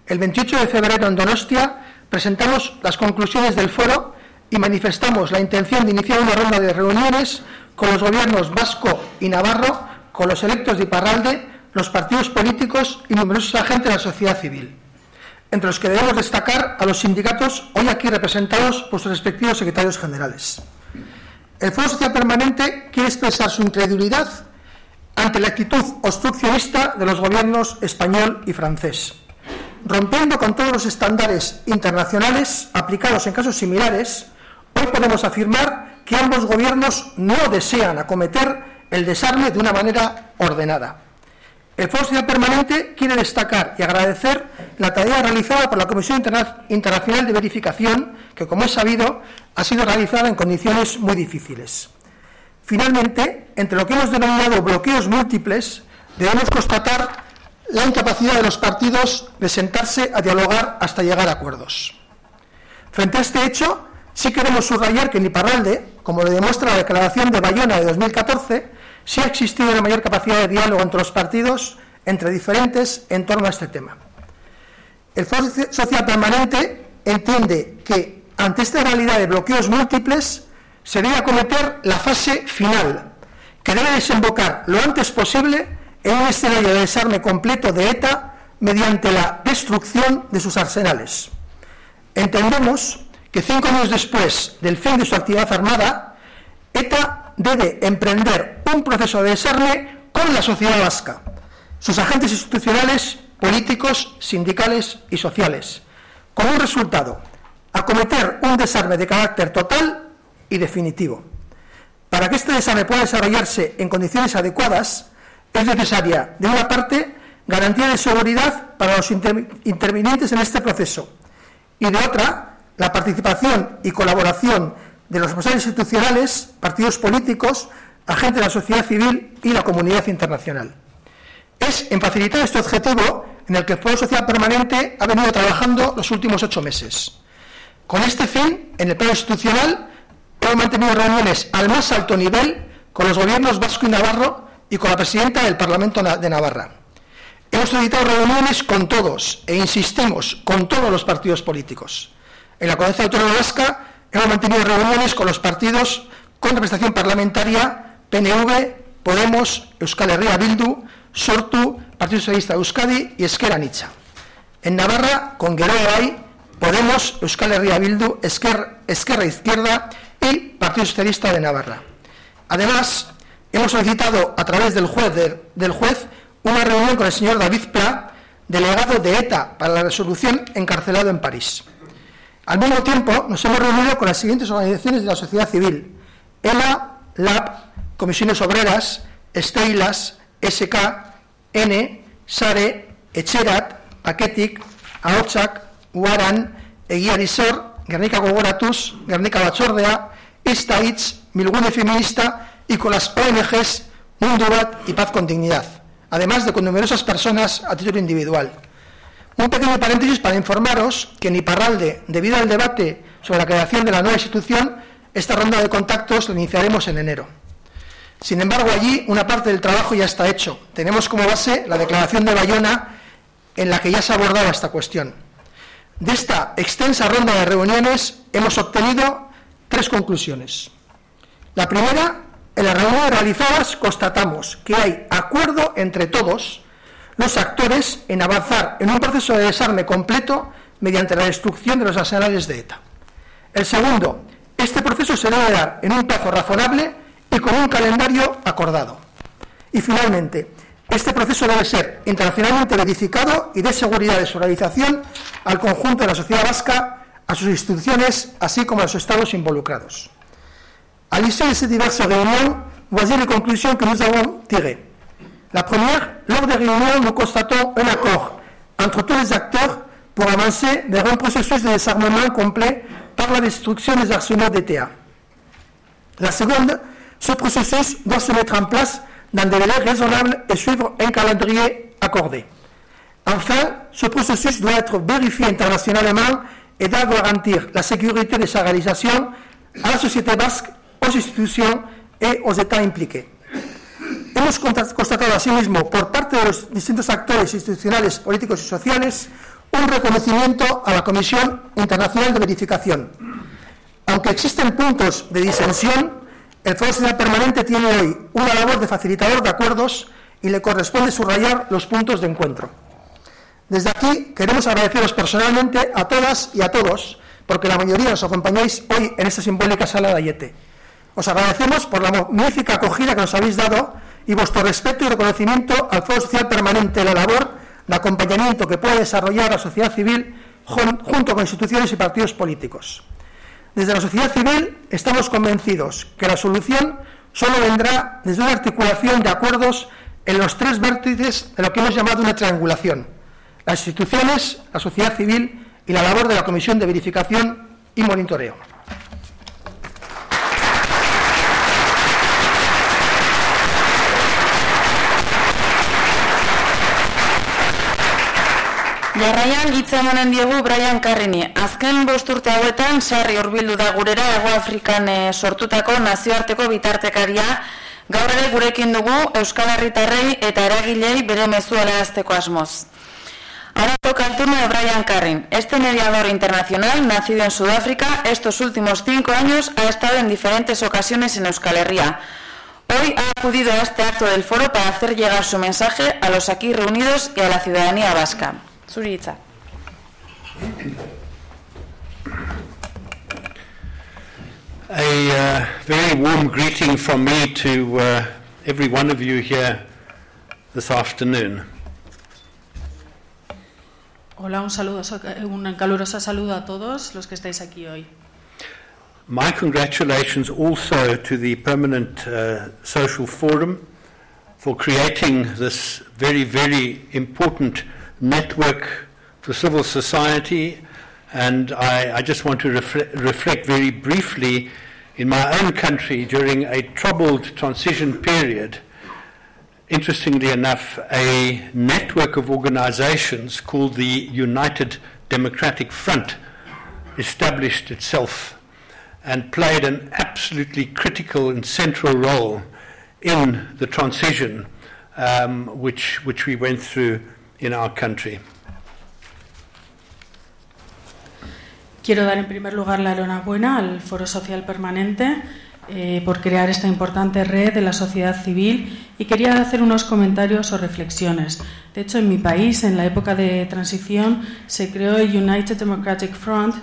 El 28 de febrero en Donostia presentamos las conclusiones del foro y manifestamos la intención de iniciar una ronda de reuniones con los gobiernos vasco y navarro, con los electos de Iparralde, los partidos políticos y numerosos agentes de la sociedad civil entre los que debemos destacar a los sindicatos hoy aquí representados por sus respectivos secretarios generales. El Foro Social Permanente quiere expresar su incredulidad ante la actitud obstruccionista de los gobiernos español y francés. Rompiendo con todos los estándares internacionales aplicados en casos similares, hoy podemos afirmar que ambos gobiernos no desean acometer el desarme de una manera ordenada. El Foro Social Permanente quiere destacar y agradecer la tarea realizada por la Comisión Internacional de Verificación, que, como es sabido, ha sido realizada en condiciones muy difíciles. Finalmente, entre lo que hemos denominado bloqueos múltiples, debemos constatar la incapacidad de los partidos de sentarse a dialogar hasta llegar a acuerdos. Frente a este hecho, sí queremos subrayar que en Iparralde, como lo demuestra la declaración de Bayona de 2014, sí ha existido una mayor capacidad de diálogo entre los partidos, entre diferentes, en torno a este tema. El Foro Social Permanente entiende que ante esta realidad de bloqueos múltiples se debe acometer la fase final, que debe desembocar lo antes posible en un escenario de desarme completo de ETA mediante la destrucción de sus arsenales. Entendemos que cinco años después del fin de su actividad armada, ETA debe emprender un proceso de desarme con la sociedad vasca, sus agentes institucionales, políticos, sindicales y sociales, con un resultado, acometer un desarme de carácter total y definitivo. Para que este desarme pueda desarrollarse en condiciones adecuadas, es necesaria, de una parte, garantía de seguridad para los intervinientes en este proceso y de otra, la participación y colaboración de los responsables institucionales, partidos políticos, agentes de la sociedad civil y la comunidad internacional. Es en facilitar este objetivo en el que el Foro Social Permanente ha venido trabajando los últimos ocho meses. Con este fin, en el plano institucional, hemos mantenido reuniones al más alto nivel con los gobiernos vasco y navarro y con la presidenta del Parlamento de Navarra. Hemos solicitado reuniones con todos e insistimos con todos los partidos políticos. En la Comunidad Autónoma Vasca hemos mantenido reuniones con los partidos con representación parlamentaria PNV, Podemos, Euskal Herria Bildu, Sortu, Partido Socialista de Euskadi y Esquerra Nicha. En Navarra, con Geroa Podemos, Euskal Herria Bildu, Esquerra Izquierda y Partido Socialista de Navarra. Además, hemos solicitado a través del juez, del juez una reunión con el señor David Pla, delegado de ETA para la resolución encarcelado en París. Al mismo tiempo, nos hemos reunido con las siguientes organizaciones de la sociedad civil: ELA, LAB, Comisiones Obreras, Esteilas, SK, N, SARE, Echerat, Paketik, Ahotsak, Uaran, Eguiarizor, Guernica Gogoratuz, Guernica Batzordea, Istaitz, Milgune Feminista y con las ONGs Mundurat y Paz con Dignidad, además de con numerosas personas a título individual. Un pequeño paréntesis para informaros que en Iparralde, debido al debate sobre la creación de la nueva institución, esta ronda de contactos la iniciaremos en enero. Sin embargo, allí una parte del trabajo ya está hecho. Tenemos como base la declaración de Bayona en la que ya se abordaba esta cuestión. De esta extensa ronda de reuniones hemos obtenido tres conclusiones. La primera, en las reuniones realizadas constatamos que hay acuerdo entre todos los actores en avanzar en un proceso de desarme completo mediante la destrucción de los arsenales de ETA. El segundo, este proceso se debe dar en un plazo razonable y con un calendario acordado. Y finalmente, este proceso debe ser internacionalmente verificado y de seguridad de su realización al conjunto de la sociedad vasca, a sus instituciones, así como a los estados involucrados. À l'issue de ces diverses réunions, voici les conclusions que nous avons tirées. La première, lors des réunions, nous constatons un accord entre tous les acteurs pour avancer vers un processus de désarmement complet par la destruction des arsenaux d'ETA. La seconde, ce processus doit se mettre en place dans des délais raisonnables et suivre un calendrier accordé. Enfin, ce processus doit être vérifié internationalement et doit garantir la sécurité de sa réalisation à la société basque aux institutions et aux États impliqués. Hemos constatado asimismo por parte de los distintos actores institucionales, políticos y sociales un reconocimiento a la Comisión Internacional de Verificación. Aunque existen puntos de disensión, el Foro Social Permanente tiene hoy una labor de facilitador de acuerdos y le corresponde subrayar los puntos de encuentro. Desde aquí queremos agradeceros personalmente a todas y a todos, porque la mayoría os acompañáis hoy en esta simbólica sala de Ayete. Os agradecemos por la magnífica acogida que nos habéis dado y vuestro respeto y reconocimiento al Foro Social Permanente, la labor de acompañamiento que puede desarrollar la sociedad civil junto con instituciones y partidos políticos. Desde la sociedad civil estamos convencidos que la solución solo vendrá desde una articulación de acuerdos en los tres vértices de lo que hemos llamado una triangulación, las instituciones, la sociedad civil y la labor de la Comisión de Verificación y Monitoreo. Jarraian hitz emanen diegu Brian Carrini. Azken bost urte hauetan sarri hurbildu da gurera Hego Afrikan eh, sortutako nazioarteko bitartekaria. Gaur ere gurekin dugu Euskal Herritarrei eta eragilei bere mezua lehazteko asmoz. El turno de Brian Carrin. Este mediador internacional, nacido en Sudáfrica, estos últimos cinco años ha estado en diferentes ocasiones en Euskal Herria. Hoy ha acudido a este acto del foro para hacer llegar su mensaje a los aquí reunidos y a la ciudadanía vasca. Zuritza. A uh, very warm greeting from me to uh, every one of you here this afternoon. Hola, un saludo, un caluroso saludo a todos los que estáis aquí hoy. My congratulations also to the Permanent uh, Social Forum for creating this very, very important network for civil society. And I, I just want to refle- reflect very briefly in my own country during a troubled transition period. Interestingly enough, a network of organizations called the United Democratic Front established itself and played an absolutely critical and central role in the transition um, which, which we went through in our country. Quiero dar en primer lugar la enhorabuena al Foro Social Permanente eh, por crear esta importante red de la sociedad civil y quería hacer unos comentarios o reflexiones. De hecho, en mi país, en la época de transición, se creó el United Democratic Front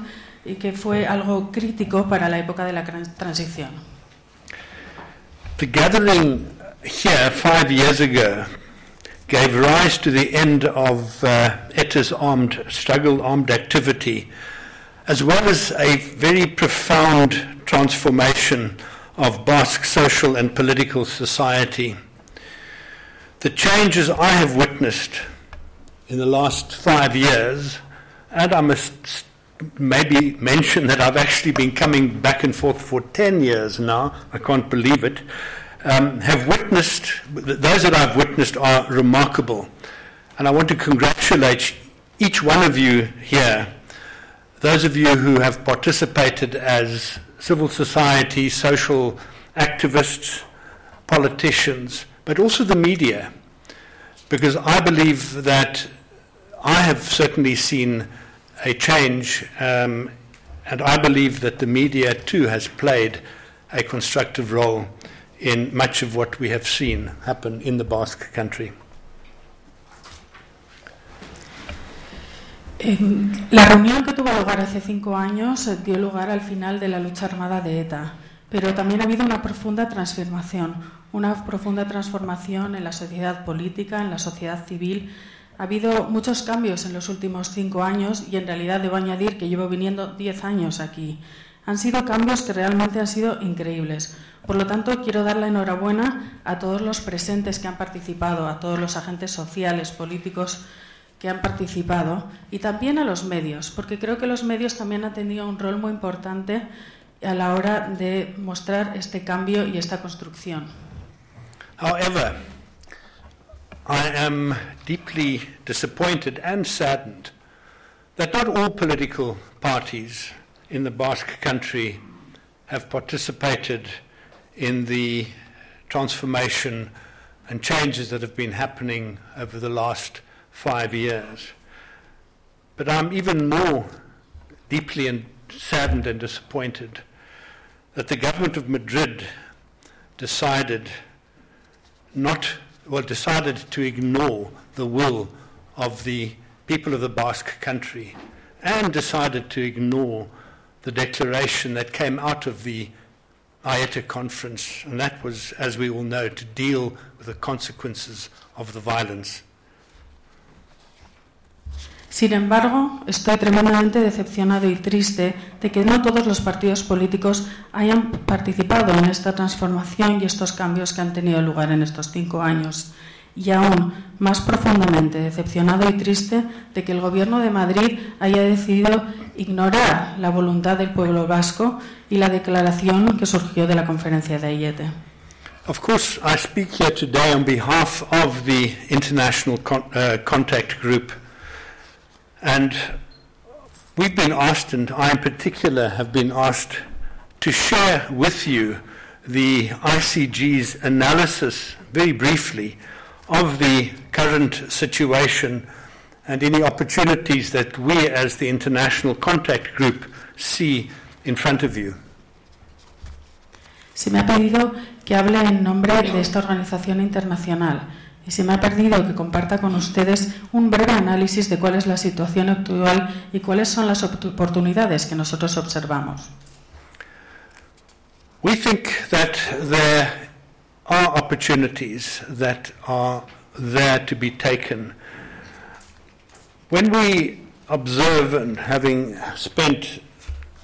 y que fue algo crítico para la época de la transición. The gathering here five years ago gave rise to the end of uh, ETA's armed struggle, armed activity, as well as a very profound transformation of Basque social and political society. The changes I have witnessed in the last five years, and I must maybe mention that I've actually been coming back and forth for 10 years now, I can't believe it, um, have witnessed, those that I've witnessed are remarkable. And I want to congratulate each one of you here, those of you who have participated as civil society, social activists, politicians, but also the media, because I believe that I have certainly seen a change, um, and I believe that the media too has played a constructive role in much of what we have seen happen in the Basque country. La reunión que tuvo lugar hace cinco años dio lugar al final de la lucha armada de ETA, pero también ha habido una profunda transformación, una profunda transformación en la sociedad política, en la sociedad civil. Ha habido muchos cambios en los últimos cinco años y en realidad debo añadir que llevo viniendo diez años aquí. Han sido cambios que realmente han sido increíbles. Por lo tanto, quiero dar la enhorabuena a todos los presentes que han participado, a todos los agentes sociales, políticos que han participado y también a los medios, porque creo que los medios también han tenido un rol muy importante a la hora de mostrar este cambio y esta construcción. However, I am deeply disappointed and saddened that not all political parties in the Basque country have participated in the transformation and changes that have been happening over the last five years. But I'm even more deeply and saddened and disappointed that the government of Madrid decided not, well, decided to ignore the will of the people of the Basque country and decided to ignore the declaration that came out of the IETA conference, and that was, as we all know, to deal with the consequences of the violence. Sin embargo, estoy tremendamente decepcionado y triste de que no todos los partidos políticos hayan participado en esta transformación y estos cambios que han tenido lugar en estos cinco años. Y aún más profundamente decepcionado y triste de que el Gobierno de Madrid haya decidido ignorar la voluntad del pueblo vasco y la declaración que surgió de la conferencia de Ayete. Of course, I speak here today on behalf of the International Con- uh, Contact Group. And we've been asked, and I in particular have been asked, to share with you the ICG's analysis, very briefly, of the current situation and any opportunities that we as the International Contact Group see in front of you. Se me ha pedido que hable en nombre de esta organización internacional y se me ha pedido que comparta con ustedes un breve análisis de cuál es la situación actual y cuáles son las oportunidades que nosotros observamos. We think that there are opportunities that are there to be taken. When we observe, and having spent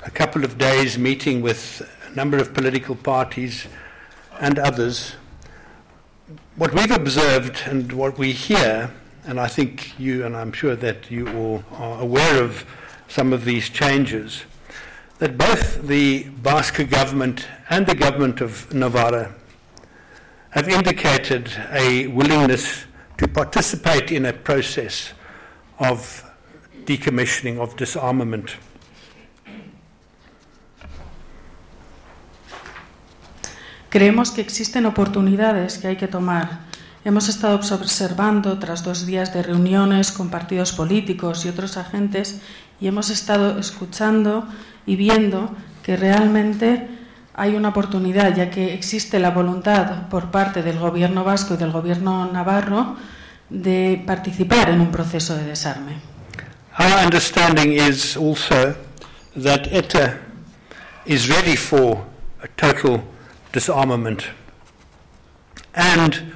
a couple of days meeting with a number of political parties and others, what we've observed and what we hear, and I think you, and I'm sure that you all are aware of some of these changes, that both the Basque government and the government of Navarra have indicated a willingness to participate in a process of decommissioning, of disarmament. Creemos que existen oportunidades que hay que tomar. Hemos estado observando tras dos días de reuniones con partidos políticos y otros agentes y hemos estado escuchando y viendo que realmente hay una oportunidad, ya que existe la voluntad por parte del gobierno vasco y del gobierno navarro de participar en un proceso de desarme. Our understanding is also that ETA is ready for a total disarmament. And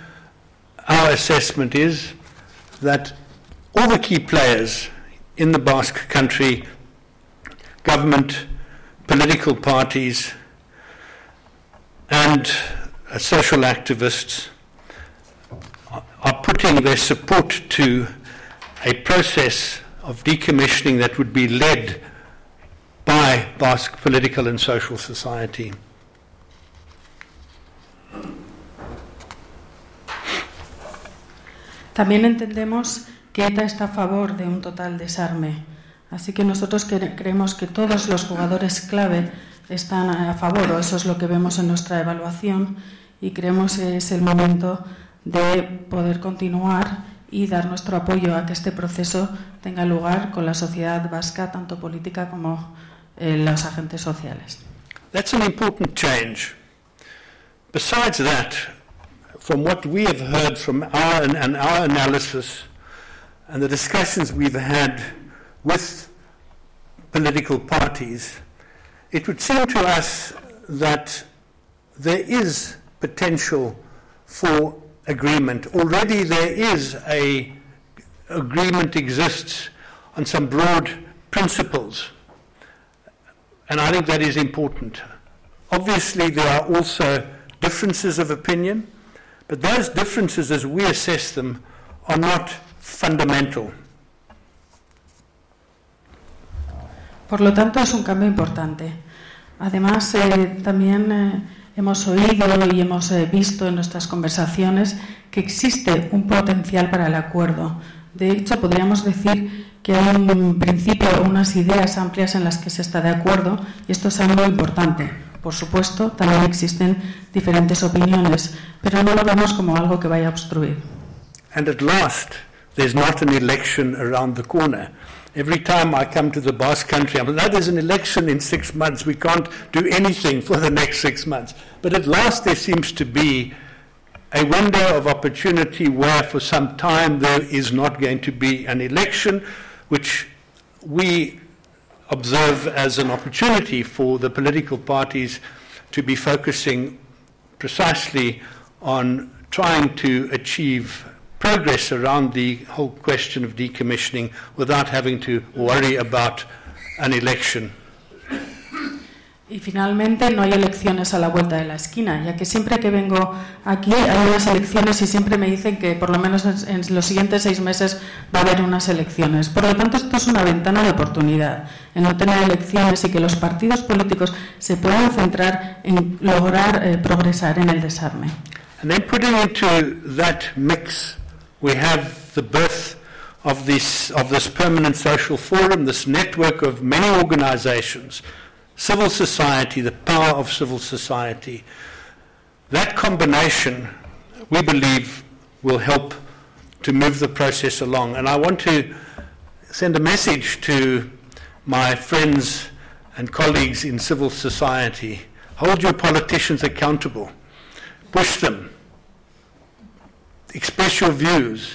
our assessment is that all the key players in the Basque country, government, political parties, and social activists, are putting their support to a process of decommissioning that would be led by Basque political and social society. También entendemos que ETA está a favor de un total desarme, así que nosotros creemos que todos los jugadores clave están a favor, o eso es lo que vemos en nuestra evaluación, y creemos que es el momento de poder continuar y dar nuestro apoyo a que este proceso tenga lugar con la sociedad vasca, tanto política como eh, los agentes sociales. That's an important change. Besides that, from what we have heard from our and our analysis and the discussions we've had with political parties, it would seem to us that there is potential for agreement. Already there is a agreement exists on some broad principles. And I think that is important. Obviously, there are also differences of opinion, but those differences, as we assess them, are not fundamental. Por lo tanto, es un cambio importante. Además, eh, también eh, hemos oído y hemos eh, visto en nuestras conversaciones que existe un potencial para el acuerdo. De hecho, podríamos decir que hay un principio, unas ideas amplias en las que se está de acuerdo y esto es algo importante. Por supuesto, también existen diferentes opiniones, pero no lo vemos como algo que vaya a obstruir. And at last, there's not an election around the corner. Every time I come to the Basque country, I'm like, there's an election in six months. We can't do anything for the next six months. But at last, there seems to be a window of opportunity where, for some time, there is not going to be an election, which we observe as an opportunity for the political parties to be focusing precisely on trying to achieve progress around the whole question of decommissioning without having to worry about an election. Y finalmente no hay elecciones a la vuelta de la esquina, ya que siempre que vengo aquí hay unas elecciones y siempre me dicen que por lo menos en los siguientes seis meses va a haber unas elecciones. Por lo tanto, esto es una ventana de oportunidad, en no tener elecciones y que los partidos políticos se puedan centrar en lograr eh, progresar en el desarme. And then putting into that mix, we have the birth of this, of this permanent social forum, this network of many organizations civil society, the power of civil society. That combination, we believe, will help to move the process along. And I want to send a message to my friends and colleagues in civil society. Hold your politicians accountable. Push them. Express your views.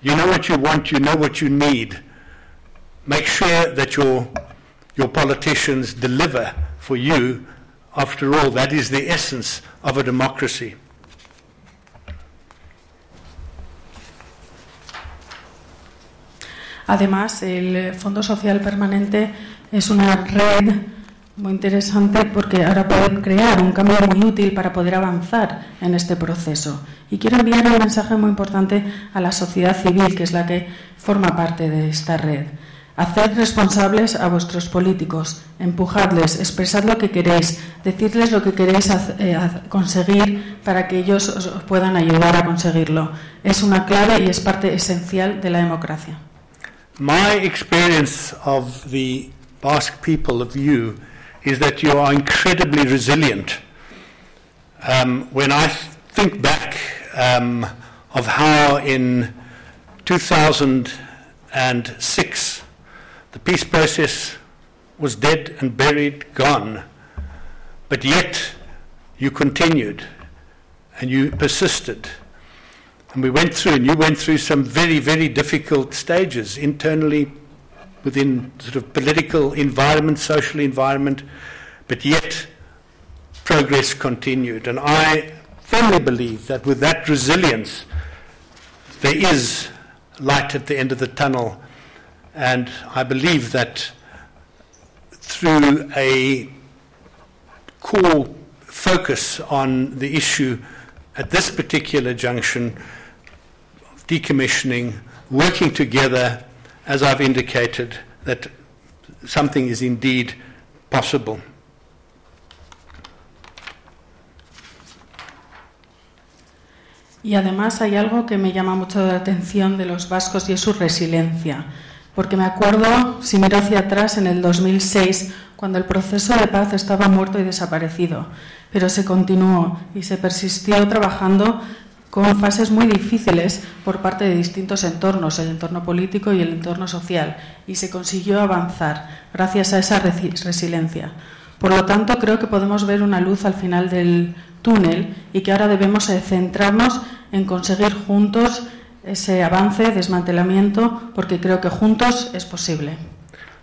You know what you want, you know what you need. Make sure that your your politicians deliver for you. After all, that is the essence of a democracy. Además, el Fondo Social Permanente es una red muy interesante porque ahora pueden crear un cambio muy útil para poder avanzar en este proceso. Y quiero enviar un mensaje muy importante a la sociedad civil, que es la que forma parte de esta red. Haced responsables a vuestros políticos, empujadles, expresad lo que queréis, decidles lo que queréis eh, conseguir para que ellos os puedan ayudar a conseguirlo. Es una clave y es parte esencial de la democracia. My experience of the Basque people, of you, is that you are incredibly resilient. Um, when I think back um, of how in 2006 The peace process was dead and buried, gone. But yet, you continued and you persisted. And we went through, and you went through some very, very difficult stages internally within sort of political environment, social environment, but yet progress continued. And I firmly believe that with that resilience, there is light at the end of the tunnel and I believe that through a core focus on the issue at this particular junction, decommissioning, working together, as I've indicated, that something is indeed possible. Y además hay algo que me llama mucho la atención de los vascos y es su resiliencia. porque me acuerdo, si miro hacia atrás, en el 2006, cuando el proceso de paz estaba muerto y desaparecido, pero se continuó y se persistió trabajando con fases muy difíciles por parte de distintos entornos, el entorno político y el entorno social, y se consiguió avanzar gracias a esa resiliencia. Por lo tanto, creo que podemos ver una luz al final del túnel y que ahora debemos centrarnos en conseguir juntos ese avance, desmantelamiento, porque creo que juntos es posible.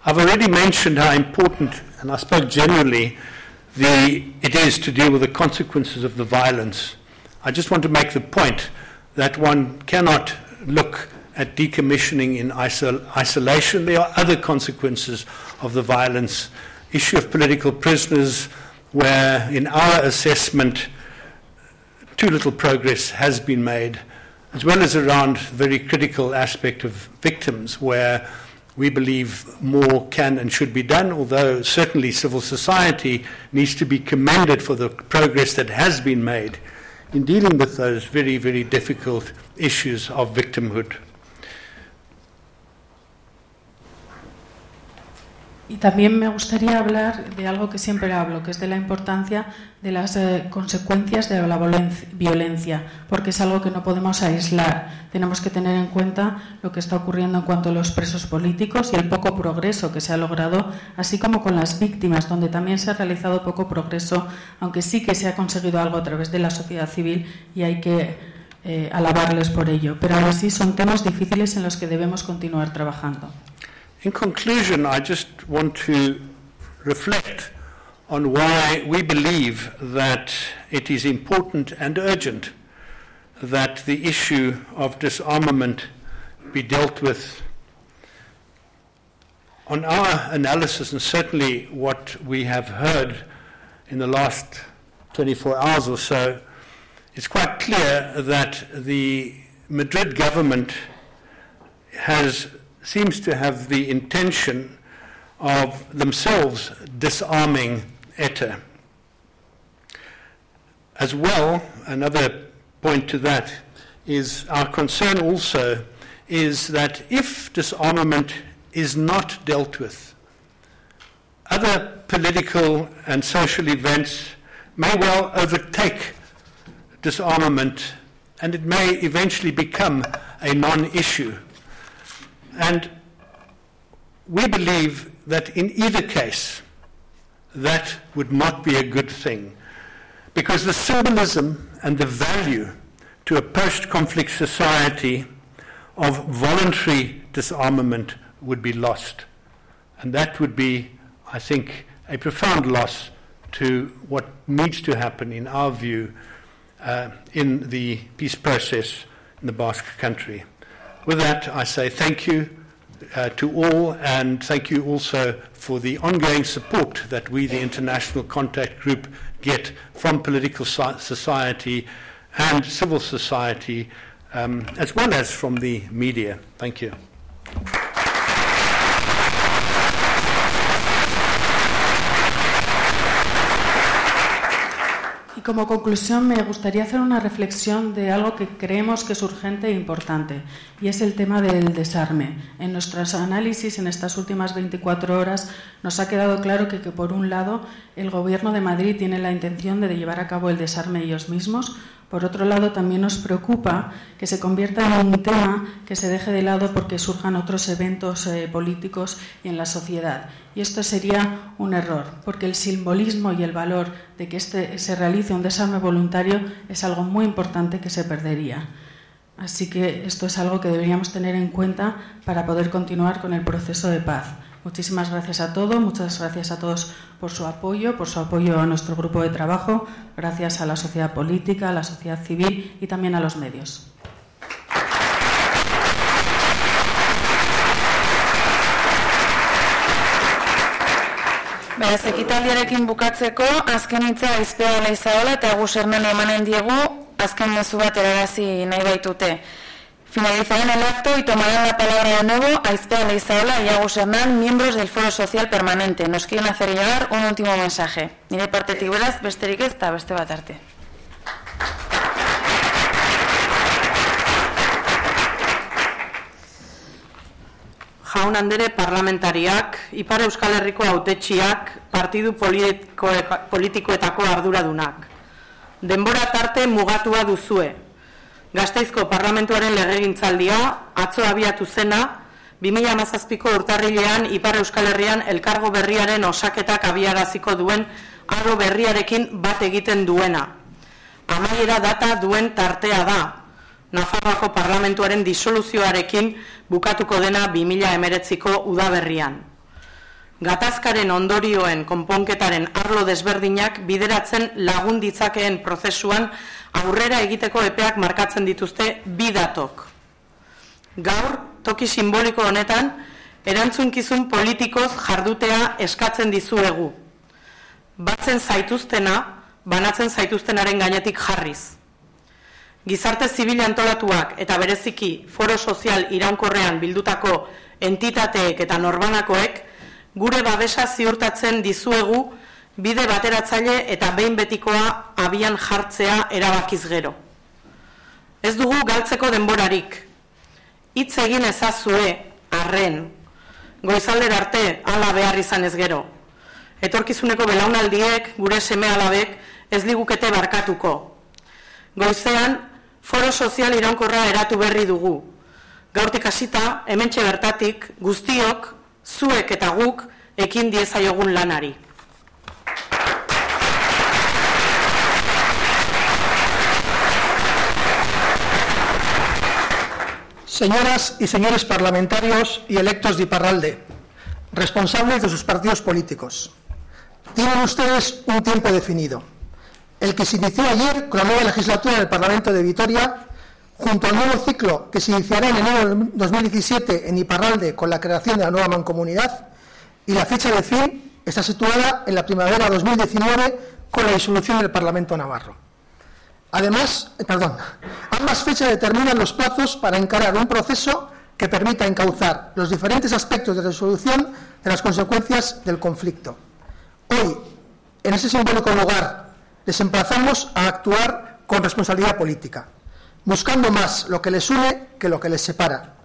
I've already mentioned how important, and I spoke generally, the, it is to deal with the consequences of the violence. I just want to make the point that one cannot look at decommissioning in isol- isolation. There are other consequences of the violence. Issue of political prisoners, where in our assessment, too little progress has been made as well as around the very critical aspect of victims, where we believe more can and should be done, although certainly civil society needs to be commended for the progress that has been made in dealing with those very, very difficult issues of victimhood. Y también me gustaría hablar de algo que siempre hablo, que es de la importancia de las eh, consecuencias de la violencia, porque es algo que no podemos aislar. Tenemos que tener en cuenta lo que está ocurriendo en cuanto a los presos políticos y el poco progreso que se ha logrado, así como con las víctimas, donde también se ha realizado poco progreso, aunque sí que se ha conseguido algo a través de la sociedad civil y hay que eh, alabarles por ello. Pero aún así son temas difíciles en los que debemos continuar trabajando. In conclusion, I just want to reflect on why we believe that it is important and urgent that the issue of disarmament be dealt with. On our analysis, and certainly what we have heard in the last 24 hours or so, it's quite clear that the Madrid government has, seems to have the intention of themselves disarming ETA. As well, another point to that is our concern also is that if disarmament is not dealt with, other political and social events may well overtake disarmament and it may eventually become a non issue. And we believe that in either case, that would not be a good thing. Because the symbolism and the value to a post conflict society of voluntary disarmament would be lost. And that would be, I think, a profound loss to what needs to happen, in our view, uh, in the peace process in the Basque country. With that, I say thank you uh, to all, and thank you also for the ongoing support that we, the International Contact Group, get from political society and civil society, um, as well as from the media. Thank you. Como conclusión me gustaría hacer una reflexión de algo que creemos que es urgente e importante, y es el tema del desarme. En nuestros análisis en estas últimas 24 horas nos ha quedado claro que, que por un lado, el Gobierno de Madrid tiene la intención de llevar a cabo el desarme ellos mismos, por otro lado, también nos preocupa que se convierta en un tema que se deje de lado porque surjan otros eventos eh, políticos y en la sociedad. Y esto sería un error, porque el simbolismo y el valor de que este, se realice un desarme voluntario es algo muy importante que se perdería. Así que esto es algo que deberíamos tener en cuenta para poder continuar con el proceso de paz. Muchísimas gracias a todos, muchas gracias a todos por su apoyo, por su apoyo a nuestro grupo de trabajo, gracias a la sociedad política, a la sociedad civil y también a los medios. Finalizarán el acto y tomarán la palabra de nuevo Aizpea Leizaola y Agus Hernán, miembros del Foro Social Permanente. Nos quieren hacer llegar un último mensaje. Nire parte ez eta beste bat arte. Jaun andere parlamentariak, Ipar Euskal Herriko autetxiak, partidu politiko, politikoetako arduradunak. Denbora tarte mugatua duzue, Gazteizko parlamentuaren legegintzaldia atzo abiatu zena 2017ko urtarrilean Ipar Euskal Herrian elkargo berriaren osaketak abiaraziko duen arlo berriarekin bat egiten duena. Amaiera data duen tartea da. Nafarroako parlamentuaren disoluzioarekin bukatuko dena 2019ko udaberrian. Gatazkaren ondorioen konponketaren arlo desberdinak bideratzen lagun ditzakeen prozesuan aurrera egiteko epeak markatzen dituzte bi datok. Gaur, toki simboliko honetan, erantzunkizun politikoz jardutea eskatzen dizuegu. Batzen zaituztena, banatzen zaituztenaren gainetik jarriz. Gizarte zibil antolatuak eta bereziki foro sozial iraunkorrean bildutako entitateek eta norbanakoek gure babesa ziurtatzen dizuegu bide bateratzaile eta behin betikoa abian jartzea erabakiz gero. Ez dugu galtzeko denborarik. Hitz egin ezazue, arren, goizalder arte ala behar izan ez gero. Etorkizuneko belaunaldiek, gure seme alabek, ez ligukete barkatuko. Goizean, foro sozial iraunkorra eratu berri dugu. Gaurtik hasita, hementxe bertatik, guztiok, zuek eta guk, ekin diezaiogun lanari. Señoras y señores parlamentarios y electos de Iparralde, responsables de sus partidos políticos, tienen ustedes un tiempo definido, el que se inició ayer con la nueva legislatura del Parlamento de Vitoria, junto al nuevo ciclo que se iniciará en enero de 2017 en Iparralde con la creación de la nueva mancomunidad, y la fecha de fin está situada en la primavera de 2019 con la disolución del Parlamento Navarro. Además, eh, perdón, ambas fechas determinan los plazos para encarar un proceso que permita encauzar los diferentes aspectos de resolución de las consecuencias del conflicto. Hoy, en ese simbólico lugar, les emplazamos a actuar con responsabilidad política, buscando más lo que les une que lo que les separa.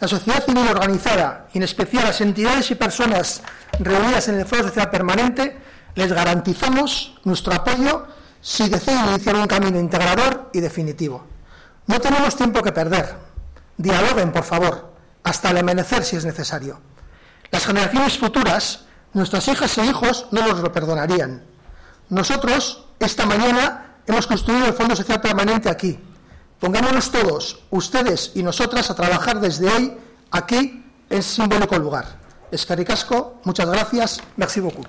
La sociedad civil organizada, en especial las entidades y personas reunidas en el Foro Social Permanente, les garantizamos nuestro apoyo si deciden iniciar un camino integrador y definitivo. No tenemos tiempo que perder. Dialoguen, por favor, hasta el amanecer si es necesario. Las generaciones futuras, nuestras hijas e hijos, no nos lo perdonarían. Nosotros, esta mañana, hemos construido el Fondo Social Permanente aquí. Pongámonos todos, ustedes y nosotras, a trabajar desde hoy, aquí, en simbólico lugar. Escaricasco, muchas gracias. Merci beaucoup.